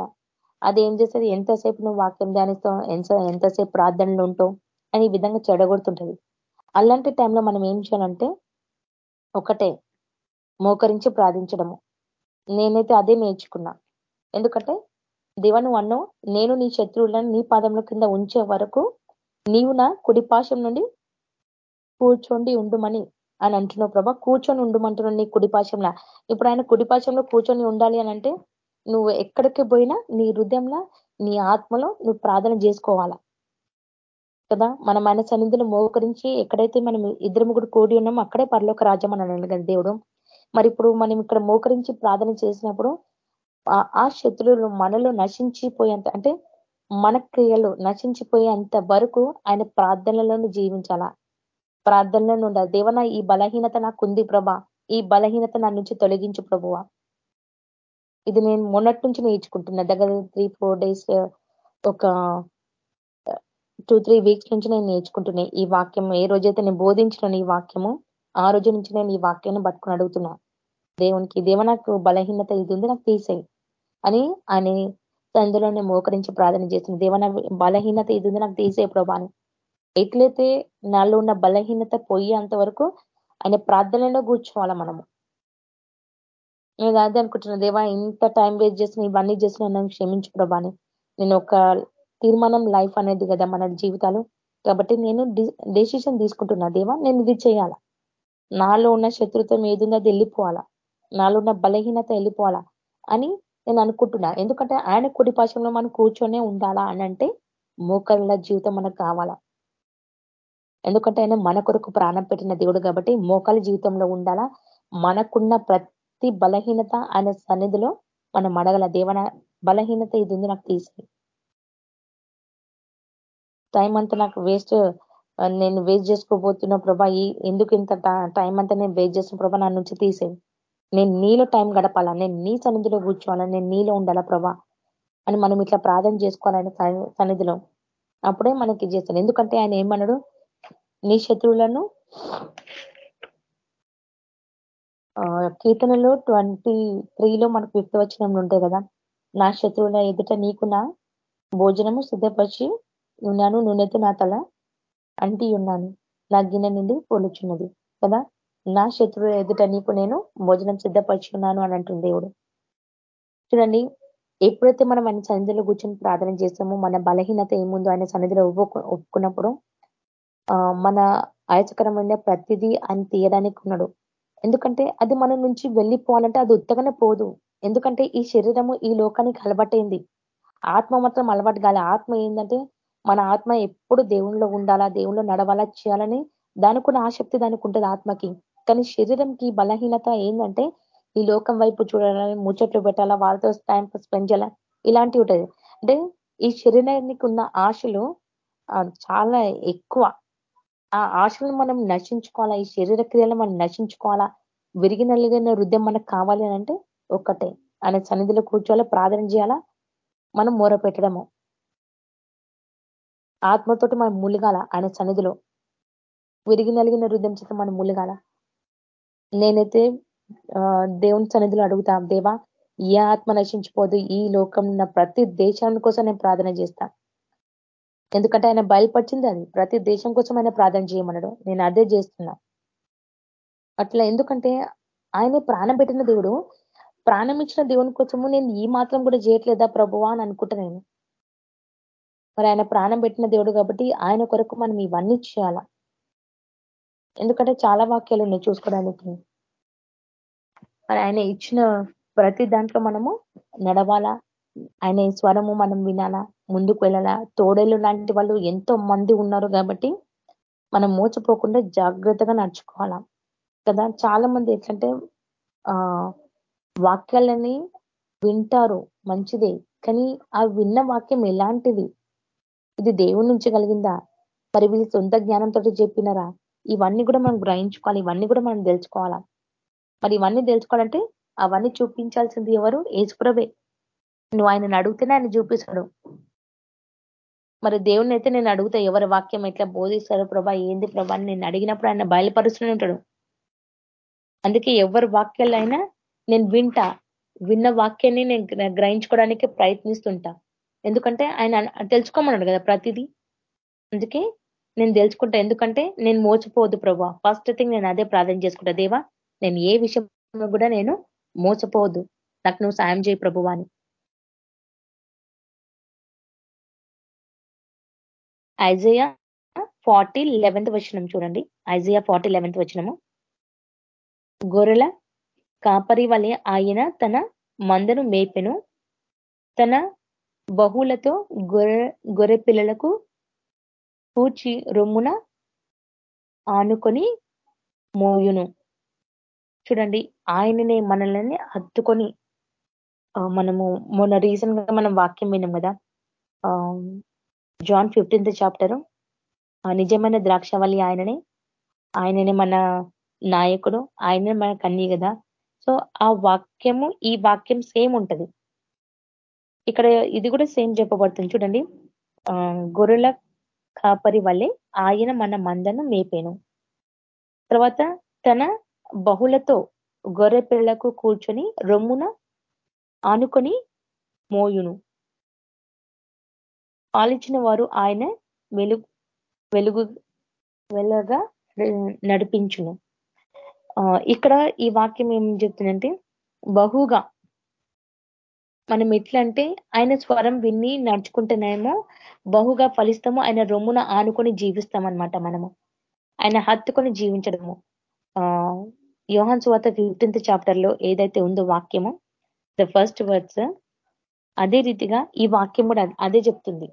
అది ఏం చేస్తుంది? ఎంతసేపు నువ్వు వాక్యం ధ్యానిస్తావు? ఎంత ఎంతసేపు ప్రార్థనలు ఉంటావు? అని ఈ విధంగా చెడగొడుతుంటది. అలాంటి టైంలో మనం ఏం చేయాలంటే ఒకటే మోకరించి ప్రార్థించడము. నేనైతే అదే నేర్చుకున్నా. ఎందుకంటే దేవ నువ్వు అన్నావు నేను నీ శత్రువులను నీ పాదంలో కింద ఉంచే వరకు నీవు నా కుడిపాశం నుండి కూర్చోండి ఉండుమని. అని అంటున్నావు ప్రభా. కూర్చొని ఉండమంటున్నావు నీ కుడిపాశంలో ఇప్పుడు ఆయన కుడిపాశంలో కూర్చొని ఉండాలి అని అంటే నువ్వు ఎక్కడికి పోయినా నీ హృదయంలో నీ ఆత్మలో నువ్వు ప్రార్థన చేసుకోవాలా? కదా మనం ఆయన సన్నిధిలో మోకరించి ఎక్కడైతే మనం ఇద్దరు ముగ్గురు కూడి ఉన్నామో అక్కడే పరలోక రాజ్యం అని అన్నాడు కదా దేవుడు. మరి ఇప్పుడు మనం ఇక్కడ మోకరించి ప్రార్థన చేసినప్పుడు ఆ శత్రువులు మనలో నశించిపోయేంత అంటే మన క్రియలు నశించిపోయేంత వరకు ఆయన ప్రార్థనలను జీవించాలా? ప్రార్థనలో ఉండాలి దేవన ఈ బలహీనత నాకుంది ప్రభా. ఈ బలహీనత నా నుంచి తొలగించు ప్రభువ. ఇది నేను మొన్నటి నుంచి నేర్చుకుంటున్నా. దగ్గర త్రీ ఫోర్ డేస్ ఒక టూ త్రీ వీక్స్ నుంచి నేను నేర్చుకుంటున్నా ఈ వాక్యం ఏ రోజైతే నేను బోధించిన ఈ వాక్యము ఆ రోజు నుంచి నేను ఈ వాక్యాన్ని పట్టుకుని అడుగుతున్నా. దేవునికి దేవ నాకు బలహీనత ఇది ఉంది నాకు తీసేయి అని ఆయన నేను మోకరించి ప్రార్థన చేస్తుంది దేవన బలహీనత ఇది ఉంది నాకు తీసే ప్రభాని ఎట్లయితే నాలో ఉన్న బలహీనత పోయేంత వరకు ఆయన ప్రార్థనలో కూర్చోవాలా మనము. నేను అదే అనుకుంటున్నా దేవా ఇంత టైం వేస్ట్ చేసిన ఇవన్నీ చేసిన నన్ను క్షమించు ప్రభాని నేను ఒక తీర్మానం లైఫ్ అనేది కదా మన జీవితాలు. కాబట్టి నేను డెసిషన్ తీసుకుంటున్నా దేవా నేను ఇది చేయాలా? నాలో ఉన్న శత్రుత్వం ఏదుందో అది వెళ్ళిపోవాలా? నాలో ఉన్న బలహీనత వెళ్ళిపోవాలా? అని నేను అనుకుంటున్నా. ఎందుకంటే ఆయన కుడి పాశంలో మనం కూర్చొనే ఉండాలా అని అంటే మోకరుల జీవితం మనకు కావాలా. ఎందుకంటే ఆయన మన కొరకు ప్రాణం పెట్టిన దేవుడు కాబట్టి మోకాలి జీవితంలో ఉండాలా? మనకున్న ప్రతి బలహీనత ఆయన సన్నిధిలో మనం అడగల దేవన బలహీనత ఇది ఉంది నాకు తీసి టైం అంతా నాకు వేస్ట్ నేను వేస్ట్ చేసుకోబోతున్న ప్రభా ఈ ఎందుకు ఇంత టైం అంతా నేను వేస్ట్ చేసిన ప్రభా నా నుంచి తీసేయి. నేను నీలో టైం గడపాలా? నేను నీ సన్నిధిలో కూర్చోవాలా? నేను నీలో ఉండాలా ప్రభా? అని మనం ఇట్లా ప్రార్థన చేసుకోవాలని సన్నిధిలో? అప్పుడే మనకి చేస్తాను ఎందుకంటే ఆయన ఏమన్నాడు? నీ శత్రువులను కీర్తనలో ట్వంటీ త్రీలో మనకు ఫిఫ్త్ వచ్చిన ఉంటాయి కదా నా శత్రువుల ఎదుట నీకు నా భోజనము సిద్ధపరిచి ఉన్నాను నూనెతో నా తల అంటి ఉన్నాను నా గిన్నె నుండి పోలుచున్నది కదా? నా శత్రువుల ఎదుట నీకు నేను భోజనం సిద్ధపరుచుకున్నాను అని అంటుంది దేవుడు. చూడండి ఎప్పుడైతే మనం ఆయన సన్నిధిలో కూర్చొని ప్రార్థన చేస్తామో మన బలహీనత ఏముందో ఆయన సన్నిధిలో ఒప్పుకున్నప్పుడు మన ఆయచకరమైన ప్రతిదీ ఆయన తీయడానికి ఉన్నాడు. ఎందుకంటే అది మన నుంచి వెళ్ళిపోవాలంటే అది ఉత్తగానే పోదు. ఎందుకంటే ఈ శరీరము ఈ లోకానికి అలవాటైంది. ఆత్మ మాత్రం అలవాటు కాలే. ఆత్మ ఏంటంటే మన ఆత్మ ఎప్పుడు దేవుణ్ణిలో ఉండాలా దేవుణ్ణిలో నడవాలా చేయాలని దానికి కూడా ఆసక్తి దానికి ఉంటుంది ఆత్మకి. కానీ శరీరంకి బలహీనత ఏంటంటే ఈ లోకం వైపు చూడాలని ముచ్చట్లు పెట్టాలా వాళ్ళతో టైం స్పెండ్ చేయాలా ఇలాంటివి ఉంటుంది. అంటే ఈ శరీరానికి ఉన్న ఆశలు చాలా ఎక్కువ. ఆ ఆశలను మనం నశించుకోవాలా? ఈ శరీర క్రియలు మనం నశించుకోవాలా? విరిగి నలిగిన హృదయం మనకు కావాలి అంటే ఒక్కటే. ఆయన సన్నిధిలో కూర్చోవాలా? ప్రార్థన చేయాలా? మనం మూర పెట్టడము ఆత్మతోటి మనం ములిగాల? ఆయన సన్నిధిలో. విరిగి నలిగిన హృదయం చేత మనం ములిగాల? నేనైతే దేవుని సన్నిధిలో అడుగుతా దేవా ఏ ఆత్మ నశించిపోదు? ఈ లోకం ప్రతి దేశాన్ని కోసం నేను ప్రార్థన చేస్తా. ఎందుకంటే ఆయన బయలుపరిచింది అది. ప్రతి దేశం కోసం ఆయన ప్రార్థన చేయమన్నాడు. నేను అదే చేస్తున్నా. అట్లా ఎందుకంటే ఆయన ప్రాణం పెట్టిన దేవుడు. ప్రాణం ఇచ్చిన దేవుని కోసము నేను ఈ మాత్రం కూడా చేయట్లేదా ప్రభువా అని అనుకుంటా నేను. మరి ఆయన ప్రాణం పెట్టిన దేవుడు కాబట్టి ఆయన కొరకు మనం ఇవన్నీ చేయాల? ఎందుకంటే చాలా వాక్యాలు ఉన్నాయి చూసుకోవడానికి. మరి ఆయన ఇచ్చిన ప్రతి దాంట్లో మనము నడవాలా? ఆయన స్వరము మనం వినాలా? ముందుకు వెళ్ళాలా? తోడేలు లాంటి వాళ్ళు ఎంతో మంది ఉన్నారు కాబట్టి మనం మోచపోకుండా జాగ్రత్తగా నడుచుకోవాలా? కదా? చాలా మంది ఎట్లంటే ఆ వాక్యాలని వింటారు మంచిదే. కానీ ఆ విన్న వాక్యం ఎలాంటిది? ఇది దేవుడి నుంచి కలిగిందా? మరి వీళ్ళు సొంత జ్ఞానంతో చెప్పినారా? ఇవన్నీ కూడా మనం గ్రహించుకోవాలి ఇవన్నీ కూడా మనం తెలుసుకోవాలా? మరి ఇవన్నీ తెలుసుకోవాలంటే అవన్నీ చూపించాల్సింది ఎవరు? ఏసుప్రభే నువ్వు ఆయన అడిగితేనే ఆయన చూపిస్తాడు. మరి దేవుని అయితే నేను అడుగుతా ఎవరి వాక్యం ఎట్లా బోధిస్తారో ప్రభా ఏంది ప్రభా నేను అడిగినప్పుడు ఆయన బయలుపరుస్తూనే ఉంటాడు. అందుకే ఎవరి వాక్యాలైనా నేను వింటా విన్న వాక్యాన్ని నేను గ్రహించుకోవడానికి ప్రయత్నిస్తుంటా. ఎందుకంటే ఆయన తెలుసుకోమన్నాడు కదా ప్రతిదీ. అందుకే నేను తెలుసుకుంటా ఎందుకంటే నేను మోసపోవద్దు ప్రభా. ఫస్ట్ థింగ్ నేను అదే ప్రార్థన చేసుకుంటా దేవా నేను ఏ విషయంలో కూడా నేను మోసపోవద్దు. నాకు నువ్వు సాయం చేయి ప్రభువాని ఐజయా ఫార్టీ లెవెన్త్ వచ్చినం చూడండి. ఐజయా ఫార్టీ లెవెన్త్ వచ్చినము గొర్రెల కాపరి వలె ఆయన తన మందను మేపెను. తన బహులతో గొర్రె గొర్రె పిల్లలకు పూచి రొమ్మున ఆనుకొని మోయును. చూడండి ఆయననే మనల్ని హత్తుకొని మనము మొన్న రీసెంట్గా మనం వాక్యం విన్నాం కదా. John fifteenth chapter. నిజమైన ద్రాక్షవల్లి ఆయననే. ఆయననే మన నాయకుడు. ఆయననే మన కన్నీ కదా. సో ఆ వాక్యము ఈ వాక్యం సేమ్ ఉంటది. ఇక్కడ ఇది కూడా సేమ్ చెప్పబడుతుంది చూడండి. గొర్రెల కాపరి వల్లే ఆయన మన మందను మేపాను. తర్వాత తన బహుళతో గొర్రె పిల్లలకు కూర్చొని రొమ్మున ఆనుకొని మోయును. పాలించిన వారు ఆయన వెలుగు వెలుగు వెలగా నడిపించును. ఇక్కడ ఈ వాక్యం ఏం చెప్తుందంటే బహుగా మనం ఎట్లా అంటే ఆయన స్వరం విన్ని నడుచుకుంటేనేమో బహుగా ఫలిస్తాము ఆయన రొమ్మున ఆనుకొని జీవిస్తాం అనమాట మనము. ఆయన హత్తుకొని జీవించడము. ఆ యోహన్ స్వాత ఫిఫ్టీన్త్ చాప్టర్లో ఏదైతే ఉందో వాక్యము ద ఫస్ట్ వర్డ్స్ అదే రీతిగా ఈ వాక్యం కూడా అదే చెప్తుంది.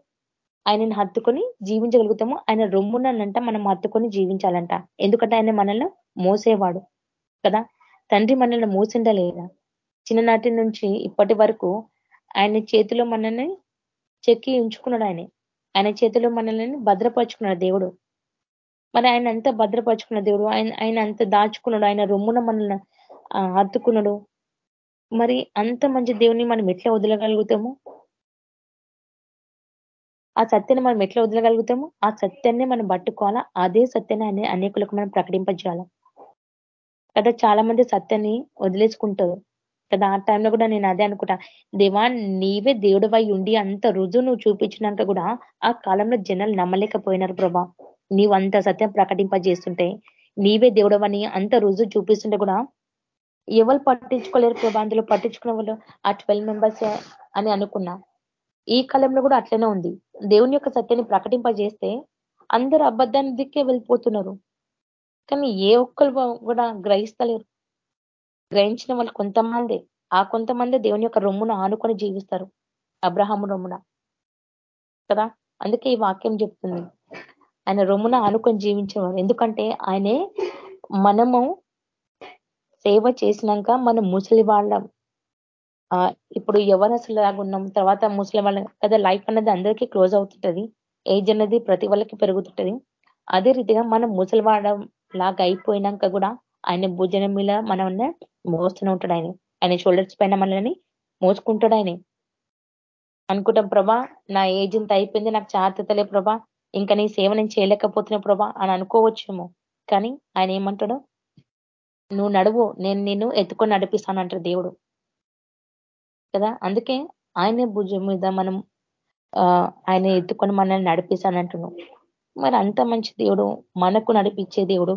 ఆయనను హత్తుకొని జీవించగలుగుతాము ఆయన రొమ్మునంట మనం హత్తుకొని జీవించాలంట. ఎందుకంటే ఆయన మనల్ని మోసేవాడు కదా? తండ్రి మనల్ని మోసిండా లేదా చిన్ననాటి నుంచి ఇప్పటి వరకు ఆయన చేతిలో మనల్ని చెక్కి ఉంచుకున్నాడు ఆయన. ఆయన చేతిలో మనల్ని భద్రపరుచుకున్నాడు దేవుడు. మరి ఆయన అంత భద్రపరుచుకున్న దేవుడు? ఆయన ఆయన అంత దాచుకున్నాడు? ఆయన రొమ్మున మనల్ని హత్తుకున్నాడు? మరి అంత మంచి దేవుని మనం ఎట్లా వదలగలుగుతాము? ఆ సత్యాన్ని మనం ఎట్లా వదలగలుగుతాము? ఆ సత్యాన్ని మనం పట్టుకోవాలా? అదే సత్యాన్ని అనేకులకు మనం ప్రకటింపజేయాలి? కదా చాలా మంది సత్యాన్ని వదిలేసుకుంటారు. కదా ఆ టైంలో కూడా నేను అదే అనుకుంటా. దేవా నీవే దేవుడివై ఉండి అంత రుజువు నువ్వు చూపించినాక కూడా ఆ కాలంలో జనాలు నమ్మలేకపోయినారు ప్రభా. నీవు అంత సత్యం ప్రకటింపజేస్తుంటే నీవే దేవుడవని అంత రుజువు చూపిస్తుంటే కూడా ఎవరు పట్టించుకోలేరు ప్రభా? అందులో పట్టించుకున్న వాళ్ళు ఆ ట్వెల్వ్ మెంబర్స్ అని అనుకున్నా. ఈ కాలంలో కూడా అట్లనే ఉంది. దేవుని యొక్క సత్యాన్ని ప్రకటింపజేస్తే అందరూ అబద్ధాన్ని దిక్కే వెళ్ళిపోతున్నారు. కానీ ఏ ఒక్కరు కూడా గ్రహిస్తలేరు. గ్రహించిన వాళ్ళు కొంతమందే. ఆ కొంతమంది దేవుని యొక్క రొమ్మును ఆనుకొని జీవిస్తారు. అబ్రహాము రొమ్మున. కదా? అందుకే ఈ వాక్యం చెప్తుంది. ఆయన రొమ్మున ఆనుకొని జీవించేవారు. ఎందుకంటే ఆయనే మనము సేవ చేసినాక మనం ముసలి వాళ్ళం ఇప్పుడు లాగా ఉన్నాం తర్వాత ముసలి వాళ్ళ కదా లైఫ్ అనేది అందరికీ క్లోజ్ అవుతుంటది. ఏజ్ అనేది ప్రతి వాళ్ళకి పెరుగుతుంటది. అదే రీతిగా మనం ముసలివాడ లాగా అయిపోయినాక కూడా ఆయన భుజనం మీద మనం మోస్తూనే ఉంటాడు ఆయన. ఆయన షోల్డర్స్ పైన మనల్ని మోసుకుంటాడు ఆయన. అనుకుంటాం ప్రభా నా ఏజ్ ఇంత అయిపోయింది నాకు చాతలే ప్రభా ఇంకా నీ సేవ నేను చేయలేకపోతున్నా ప్రభా అని అనుకోవచ్చేమో. కానీ ఆయన ఏమంటాడు? నువ్వు నడువు నేను నిన్ను ఎత్తుకొని నడిపిస్తానంటాడు దేవుడు. కదా? అందుకే ఆయనే భుజం మీద మనం ఆయన ఎత్తుకొని మనల్ని నడిపిస్తానంటున్నాం. మరి అంత మంచి దేవుడు మనకు నడిపించే దేవుడు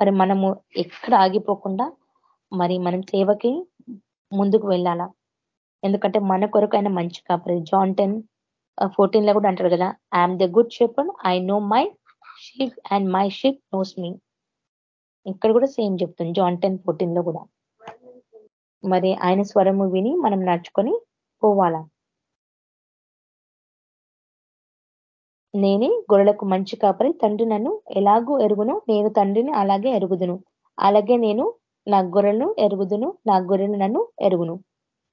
మరి మనము ఎక్కడ ఆగిపోకుండా మరి మనం సేవకి ముందుకు వెళ్ళాలా? ఎందుకంటే మన కొరకు ఆయన మంచి కాపరి. జాన్ టెన్ ఫోర్టీన్లో కూడా అంటారు కదా I am the good shepherd I know my sheep and my sheep knows me ఇక్కడ కూడా సేమ్ చెప్తుంది జాన్ టెన్ ఫోర్టీన్లో కూడా. మరి ఆయన స్వరము విని మనం నడుచుకొని పోవాలా? నేనే గొర్రెలకు మంచి కాపరి తండ్రి నన్ను ఎలాగూ ఎరుగును నేను తండ్రిని అలాగే ఎరుగుదును. అలాగే నేను నా గొర్రెలను ఎరుగుదును నా గొర్రెను నన్ను ఎరుగును.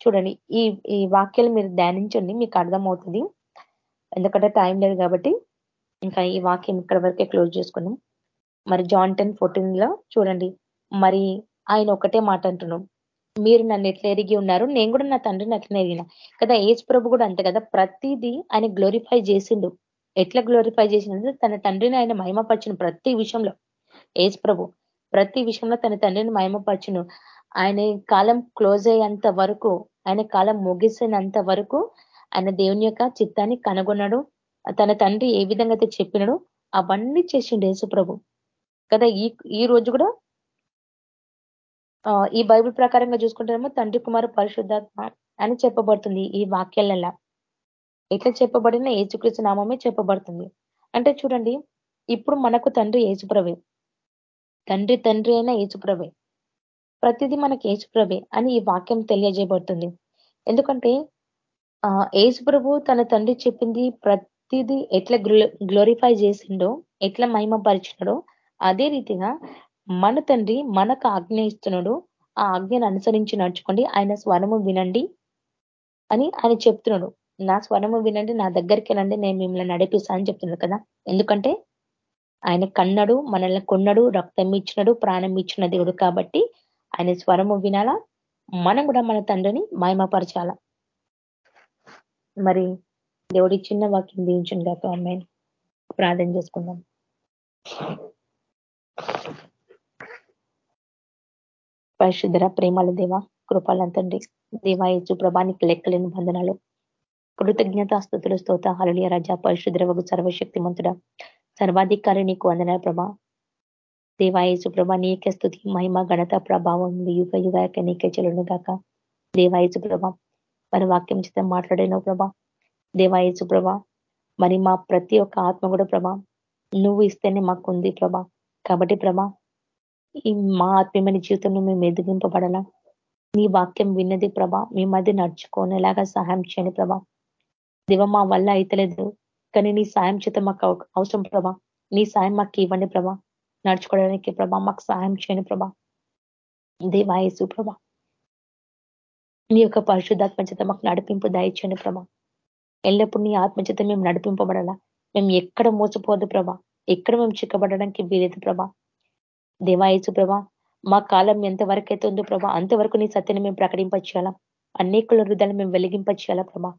చూడండి ఈ ఈ వాక్యాలు మీరు ధ్యానించండి మీకు అర్థమవుతుంది. ఎందుకంటే టైం లేదు కాబట్టి ఇంకా ఈ వాక్యం ఇక్కడ వరకే క్లోజ్ చేసుకున్నాం మరి జాన్ టెన్ ఫోర్టీన్లో చూడండి మరి ఆయన ఒకటే మాట అంటున్నాం మీరు నన్ను ఎట్లా ఎరిగి ఉన్నారు? నేను కూడా నా తండ్రిని అట్లనే ఎరిగిన. కదా ఏజ్ ప్రభు కూడా అంతే కదా ప్రతిదీ ఆయన గ్లోరిఫై చేసిండు. ఎట్లా గ్లోరిఫై చేసిండు తన తండ్రిని ఆయన మహిమపరిచిన ప్రతి విషయంలో. ఏజ్ ప్రభు ప్రతి విషయంలో తన తండ్రిని మహిమపరచును ఆయన కాలం క్లోజ్ అయ్యేంత వరకు ఆయన కాలం ముగిసినంత వరకు ఆయన దేవుని యొక్క చిత్తాన్ని కనుగొన్నాడు. తన తండ్రి ఏ విధంగా అయితే చెప్పినాడో అవన్నీ చేసిండు యేసు ప్రభు. కదా ఈ ఈ రోజు కూడా ఈ బైబిల్ ప్రకారంగా చూసుకుంటేనేమో తండ్రి కుమారు పరిశుద్ధాత్మ అని చెప్పబడుతుంది ఈ వాక్యాలలో. ఎట్లా చెప్పబడిన ఏసుక్రీస్తు నామమే చెప్పబడుతుంది. అంటే చూడండి ఇప్పుడు మనకు తండ్రి ఏసుప్రవే తండ్రి తండ్రి అయిన ఏసుప్రవే ప్రతిదీ మనకి ఏసుప్రవే అని ఈ వాక్యం తెలియజేయబడుతుంది. ఎందుకంటే ఆ ఏసుప్రభు తన తండ్రి చెప్పింది ప్రతిదీ ఎట్లా గ్లోరిఫై చేసిండో ఎట్లా మహిమపరిచినాడో అదే రీతిగా మన తండ్రి మనకు ఆజ్ఞ ఇస్తున్నాడు. ఆ ఆజ్ఞను అనుసరించి నడుచుకోండి. ఆయన స్వరము వినండి అని ఆయన చెప్తున్నాడు. నా స్వరము వినండి నా దగ్గరికి వెళ్ళండి నేను మిమ్మల్ని నడిపిస్తానని చెప్తున్నాడు కదా. ఎందుకంటే ఆయన కన్నడు మనల్ని కొన్నడు రక్తం ఇచ్చినడు ప్రాణం ఇచ్చిన దేవుడు కాబట్టి ఆయన స్వరము వినాలా? మనం కూడా మన తండ్రిని మాయమపరచాల మరి దేవుడి చిన్న వాక్యం దీవించండి కాక ప్రార్థన చేసుకుందాం. పరిశుద్ధర ప్రేమాల దేవ కృపాలంతండి దేవాయచు ప్రభానికి లెక్కలేని బంధనాలు కృతజ్ఞత స్థుతుల స్తోత హళలియ రజ పరిశుద్ర వగు సర్వశక్తి మంతుడ సర్వాధికారి నీకు వందన ప్రభా. దేవాయసు ప్రభ నీకే స్థుతి మహిమ ఘనత ప్రభావం యుగ యుగాక నీకే చెలును గాక. దేవాయసు ప్రభ మరి వాక్యం చేత మాట్లాడిన ప్రభా. దేవాయసు ప్రభ మరి మా ప్రతి ఒక్క ఆత్మ కూడా ప్రభా నువ్వు ఇస్తేనే మాకు ఉంది ప్రభా. కాబట్టి ప్రభా ఈ మా ఆత్మీయమైన జీవితంలో మేము ఎదిగింపబడాలా. నీ వాక్యం విన్నది ప్రభా మీ మధ్య నడుచుకోనేలాగా సహాయం చేయండి ప్రభా. దివ మా వల్ల అయితలేదు కానీ నీ సాయం చేత మాకు అవసరం ప్రభా. నీ సాయం మాకు ఇవ్వండి ప్రభా. నడుచుకోవడానికి ప్రభా మాకు సహాయం చేయండి ప్రభా. దేవాయసు ప్రభా. నీ యొక్క పరిశుద్ధాత్మ చేత మాకు నడిపింపు దయచేయండి ప్రభా. ఎల్లప్పుడు నీ ఆత్మ చేత మేము నడిపింపబడాలా. మేము ఎక్కడ మోసపోదు ప్రభా. ఎక్కడ మేము చిక్కబడడానికి వీలేదు ప్రభా. దేవాయచు ప్రభా మా కాలం ఎంతవరకు అయితే ఉందో ప్రభా అంతవరకు నీ సత్యని మేము ప్రకటింపచేయాలా? అనేకుల హృదయాలు మేము వెలిగింపచేయాలా ప్రభా?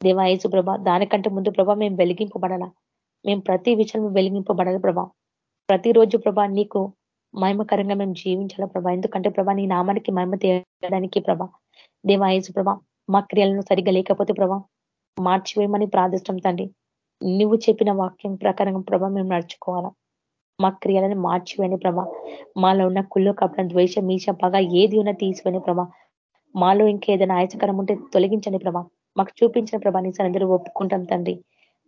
దేవాయసు ప్రభా దానికంటే ముందు ప్రభా మేము వెలిగింపబడాలా? మేము ప్రతి విషయం వెలిగింపబడాలి ప్రభా? ప్రతిరోజు ప్రభా నీకు మహిమకరంగా మేము జీవించాలా ప్రభా? ఎందుకంటే ప్రభా నీ నామానికి మహిమ తీయడానికి ప్రభా దేవాయసు ప్రభా మా క్రియలను సరిగా లేకపోతే ప్రభా మార్చివేయమని ప్రార్థిష్టం తండ్రి. నువ్వు చెప్పిన వాక్యం ప్రకారం ప్రభా మేము నడుచుకోవాలా. మా క్రియలను మార్చివేని ప్రభా. మాలో ఉన్న కుళ్ళు కప్పడం ద్వేషం మీష పగ ఏది ఉన్నా తీసివేని ప్రభా. మాలో ఇంకేదైనా ఆయచకరం ఉంటే తొలగించండి ప్రభా. మాకు చూపించిన ప్రభా నీ సన్నిధిలో ఒప్పుకుంటాం తండ్రి.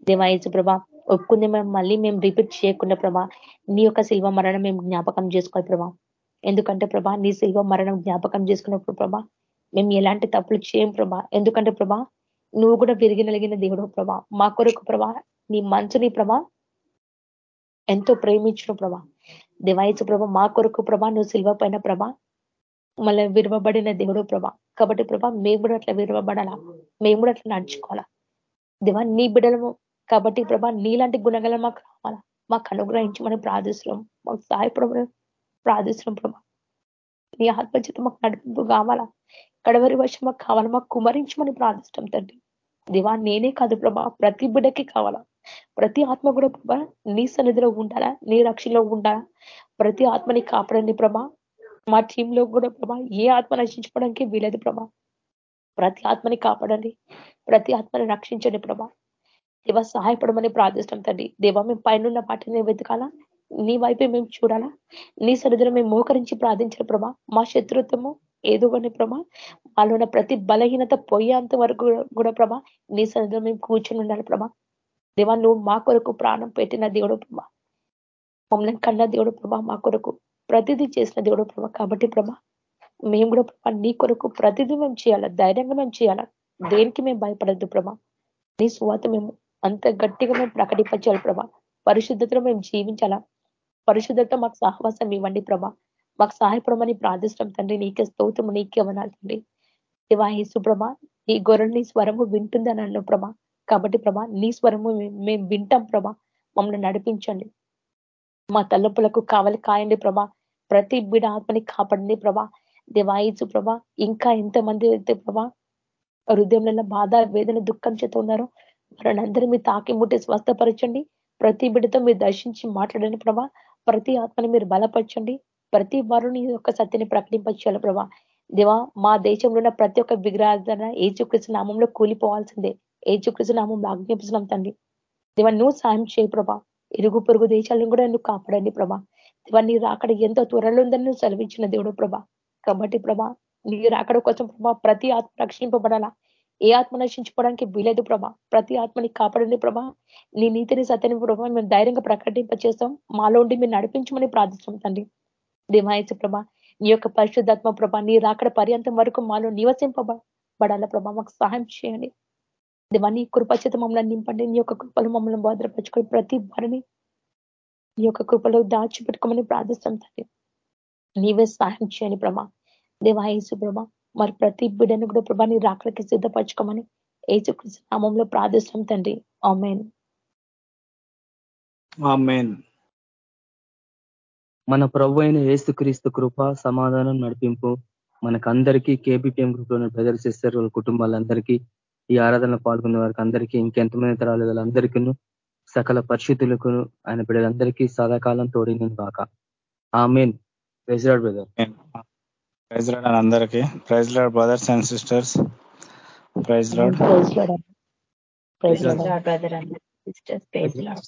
దేవాయసు ప్రభా ఒప్పుకుంది మేము మళ్ళీ మేము రిపీట్ చేయకుండా ప్రభా నీ యొక్క శిల్వ మరణం మేము జ్ఞాపకం చేసుకోవాలి ప్రభా. ఎందుకంటే ప్రభా నీ శిల్వ మరణం జ్ఞాపకం చేసుకున్నప్పుడు ప్రభా మేము ఎలాంటి తప్పులు చేయం ప్రభా. ఎందుకంటే ప్రభా నువ్వు కూడా విరిగినలిగిన దేవుడు ప్రభా. మా కొరకు ప్రభా నీ మంచుని ప్రభా ఎంతో ప్రేమించిన ప్రభా. దివాయసు ప్రభ మా కొరకు ప్రభా నువ్వు శిల్వ పైన ప్రభా మళ్ళీ విరవబడిన దేవుడు ప్రభా. కాబట్టి ప్రభా మేము కూడా అట్లా విరవబడాలా? మేము కూడా అట్లా నడుచుకోవాలా? దివా నీ బిడలము కాబట్టి ప్రభా నీలాంటి గుణగల మాకు రావాలా? మాకు అనుగ్రహించమని ప్రార్థిస్తున్నాం. మాకు సహాయపడమని ప్రార్థిస్తున్నాం ప్రభ. నీ ఆత్మచేత మాకు నడిపింపు కావాలా? కడవరి వర్షం మాకు కావాలా? మాకు కుమరించమని ప్రార్థిస్తాం తండ్రి. దివా నేనే కాదు ప్రభా ప్రతి బిడ్డకి కావాలా? ప్రతి ఆత్మ కూడా ప్రభా నీ సన్నిధిలో ఉండాలా? నీ రక్షణలో ఉండాలా? ప్రతి ఆత్మని కాపాడండి ప్రభా. మా టీంలో కూడా ప్రభా ఏ ఆత్మ రక్షించుకోవడానికి వీలేదు ప్రభా. ప్రతి ఆత్మని కాపాడండి. ప్రతి ఆత్మని రక్షించండి ప్రభా. దేవ సహాయపడమని ప్రార్థిస్తాం తండ్రి. దేవ మేము పైన వాటిని వెతకాలా? నీ వైపే మేము చూడాలా? నీ సరిధిలో మేము మోకరించి ప్రార్థించిన ప్రభా. మా శత్రుత్వము ఏదో కొన్ని ప్రభా మాలో ప్రతి బలహీనత పోయేంత వరకు కూడా ప్రభా నీ సన్నిధిలో మేము కూర్చొని ఉండాలి ప్రభా. దేవా నువ్వు మా కొరకు ప్రాణం పెట్టిన దేవుడు ప్రభా. మమ్మల్ని కన్న దేవుడు ప్రభా మా కొరకు ప్రతిదీ చేసిన దేవుడు ప్రభా. కాబట్టి ప్రభా మేము కూడా ప్రభా నీ కొరకు ప్రతిదీ మేము చేయాలా? ధైర్యంగా మేము చేయాలా? దేనికి మేము భయపడద్దు ప్రభా? నీ స్వాత మేము అంత గట్టిగా మేము ప్రకటించాలి ప్రభా. పరిశుద్ధతలో మేము జీవించాలా? పరిశుద్ధత మాకు సహవాసం ఇవ్వండి ప్రభా. మాకు సహాయపడమని ప్రార్థిస్తాం తండ్రి. నీకే స్తోత్రము నీకే వనాలి తండ్రి. దేవా యేసు ప్రభా నీ గొర్రెని స్వరము వింటుందని అన్న ప్రభా. కాబట్టి ప్రభా నీ స్వరము మేము వింటాం ప్రభా. మమ్మల్ని నడిపించండి. మా తలపులకు కావలి కాయండి ప్రభా. ప్రతి బిడ ఆత్మని కాపాడండి ప్రభా. దేవాయిచు ప్రభా ఇంకా ఎంతమంది అయితే ప్రభా హృదయంలో బాధ వేదన దుఃఖం చేత ఉన్నారో వారిని మీరు తాకి ముట్టి స్వస్థపరచండి. ప్రతి బిడ్డతో మీరు దర్శించి మాట్లాడండి ప్రభా. ప్రతి ఆత్మని మీరు బలపరచండి. ప్రతి వారుని యొక్క సత్యని ప్రకటింపచేయాలి ప్రభా. దేవా మా దేశంలో ఉన్న ప్రతి ఒక్క విగ్రహార్థన ఏచుకృష్ణ నామంలో కూలిపోవాల్సిందే. ఏచుకృష్ణ నామం ఆజ్ఞాపిస్తున్నాం తండ్రి. దేవా నువ్వు సాయం చేయి ప్రభా. ఇరుగు పొరుగు దేశాలను కూడా నువ్వు కాపాడండి ప్రభా. ఇవన్నీ రాకడ ఎంతో త్వరలో ఉందని నువ్వు సెలవించిన దేవుడు ప్రభా. కాబట్టి ప్రభా నీ రాకడ కోసం ప్రభా ప్రతి ఆత్మ రక్షింపబడాలా? ఏ ఆత్మ నశించుకోవడానికి వీలేదు ప్రభా. ప్రతి ఆత్మని కాపాడండి ప్రభా. నీ నీతిని సత్యని ప్రభా మేము ధైర్యంగా ప్రకటింప చేస్తాం మాలో ఉండి మీరు నడిపించమని ప్రార్థిస్తాం తండ్రి. దేవాయచ ప్రభా నీ యొక్క పరిశుద్ధాత్మ ప్రభా నీ రాకడ పర్యంతం వరకు మాలో నివసింపబడాల ప్రభా. మాకు సహాయం చేయండి. దేవా నీ కృపచేత మమ్మల్ని నింపండి. నీ యొక్క కృపలు మమ్మల్ని భద్రపరచుకొని ప్రతి వారిని నీ యొక్క కృపలో దాచిపెట్టుకోమని ప్రార్థిస్తాం తండ్రి. నీవే సహాయం చేయని ప్రభా. దేవాయేసు ప్రభా మరి ప్రతి బిడ్డను కూడా ప్రభా నీ రాకలకి సిద్ధపరచుకోమని ఏసుకృష్ణ నామంలో ప్రార్థిస్తాం తండ్రి. ఆమెన్. మన ప్రభు అయిన ఏసుక్రీస్తు కృప సమాధానం నడిపింపు మనకందరికీ కేబిపిఎం గ్రూప్లో బ్రదర్స్ సిస్టర్ కుటుంబాలందరికీ ఈ ఆరాధన పాల్గొన్న వారికి అందరికీ ఇంకెంతమంది తరాలు అందరికీ సకల పరిస్థితులకు ఆయన బిడ్డలందరికీ సదాకాలం తోడిన కాక amen. Praise Lord brother. Praise Lord అందరికీ. Praise Lord brothers and sisters. Praise Lord. Praise Lord. Praise Lord. Brother and sisters. Praise Lord.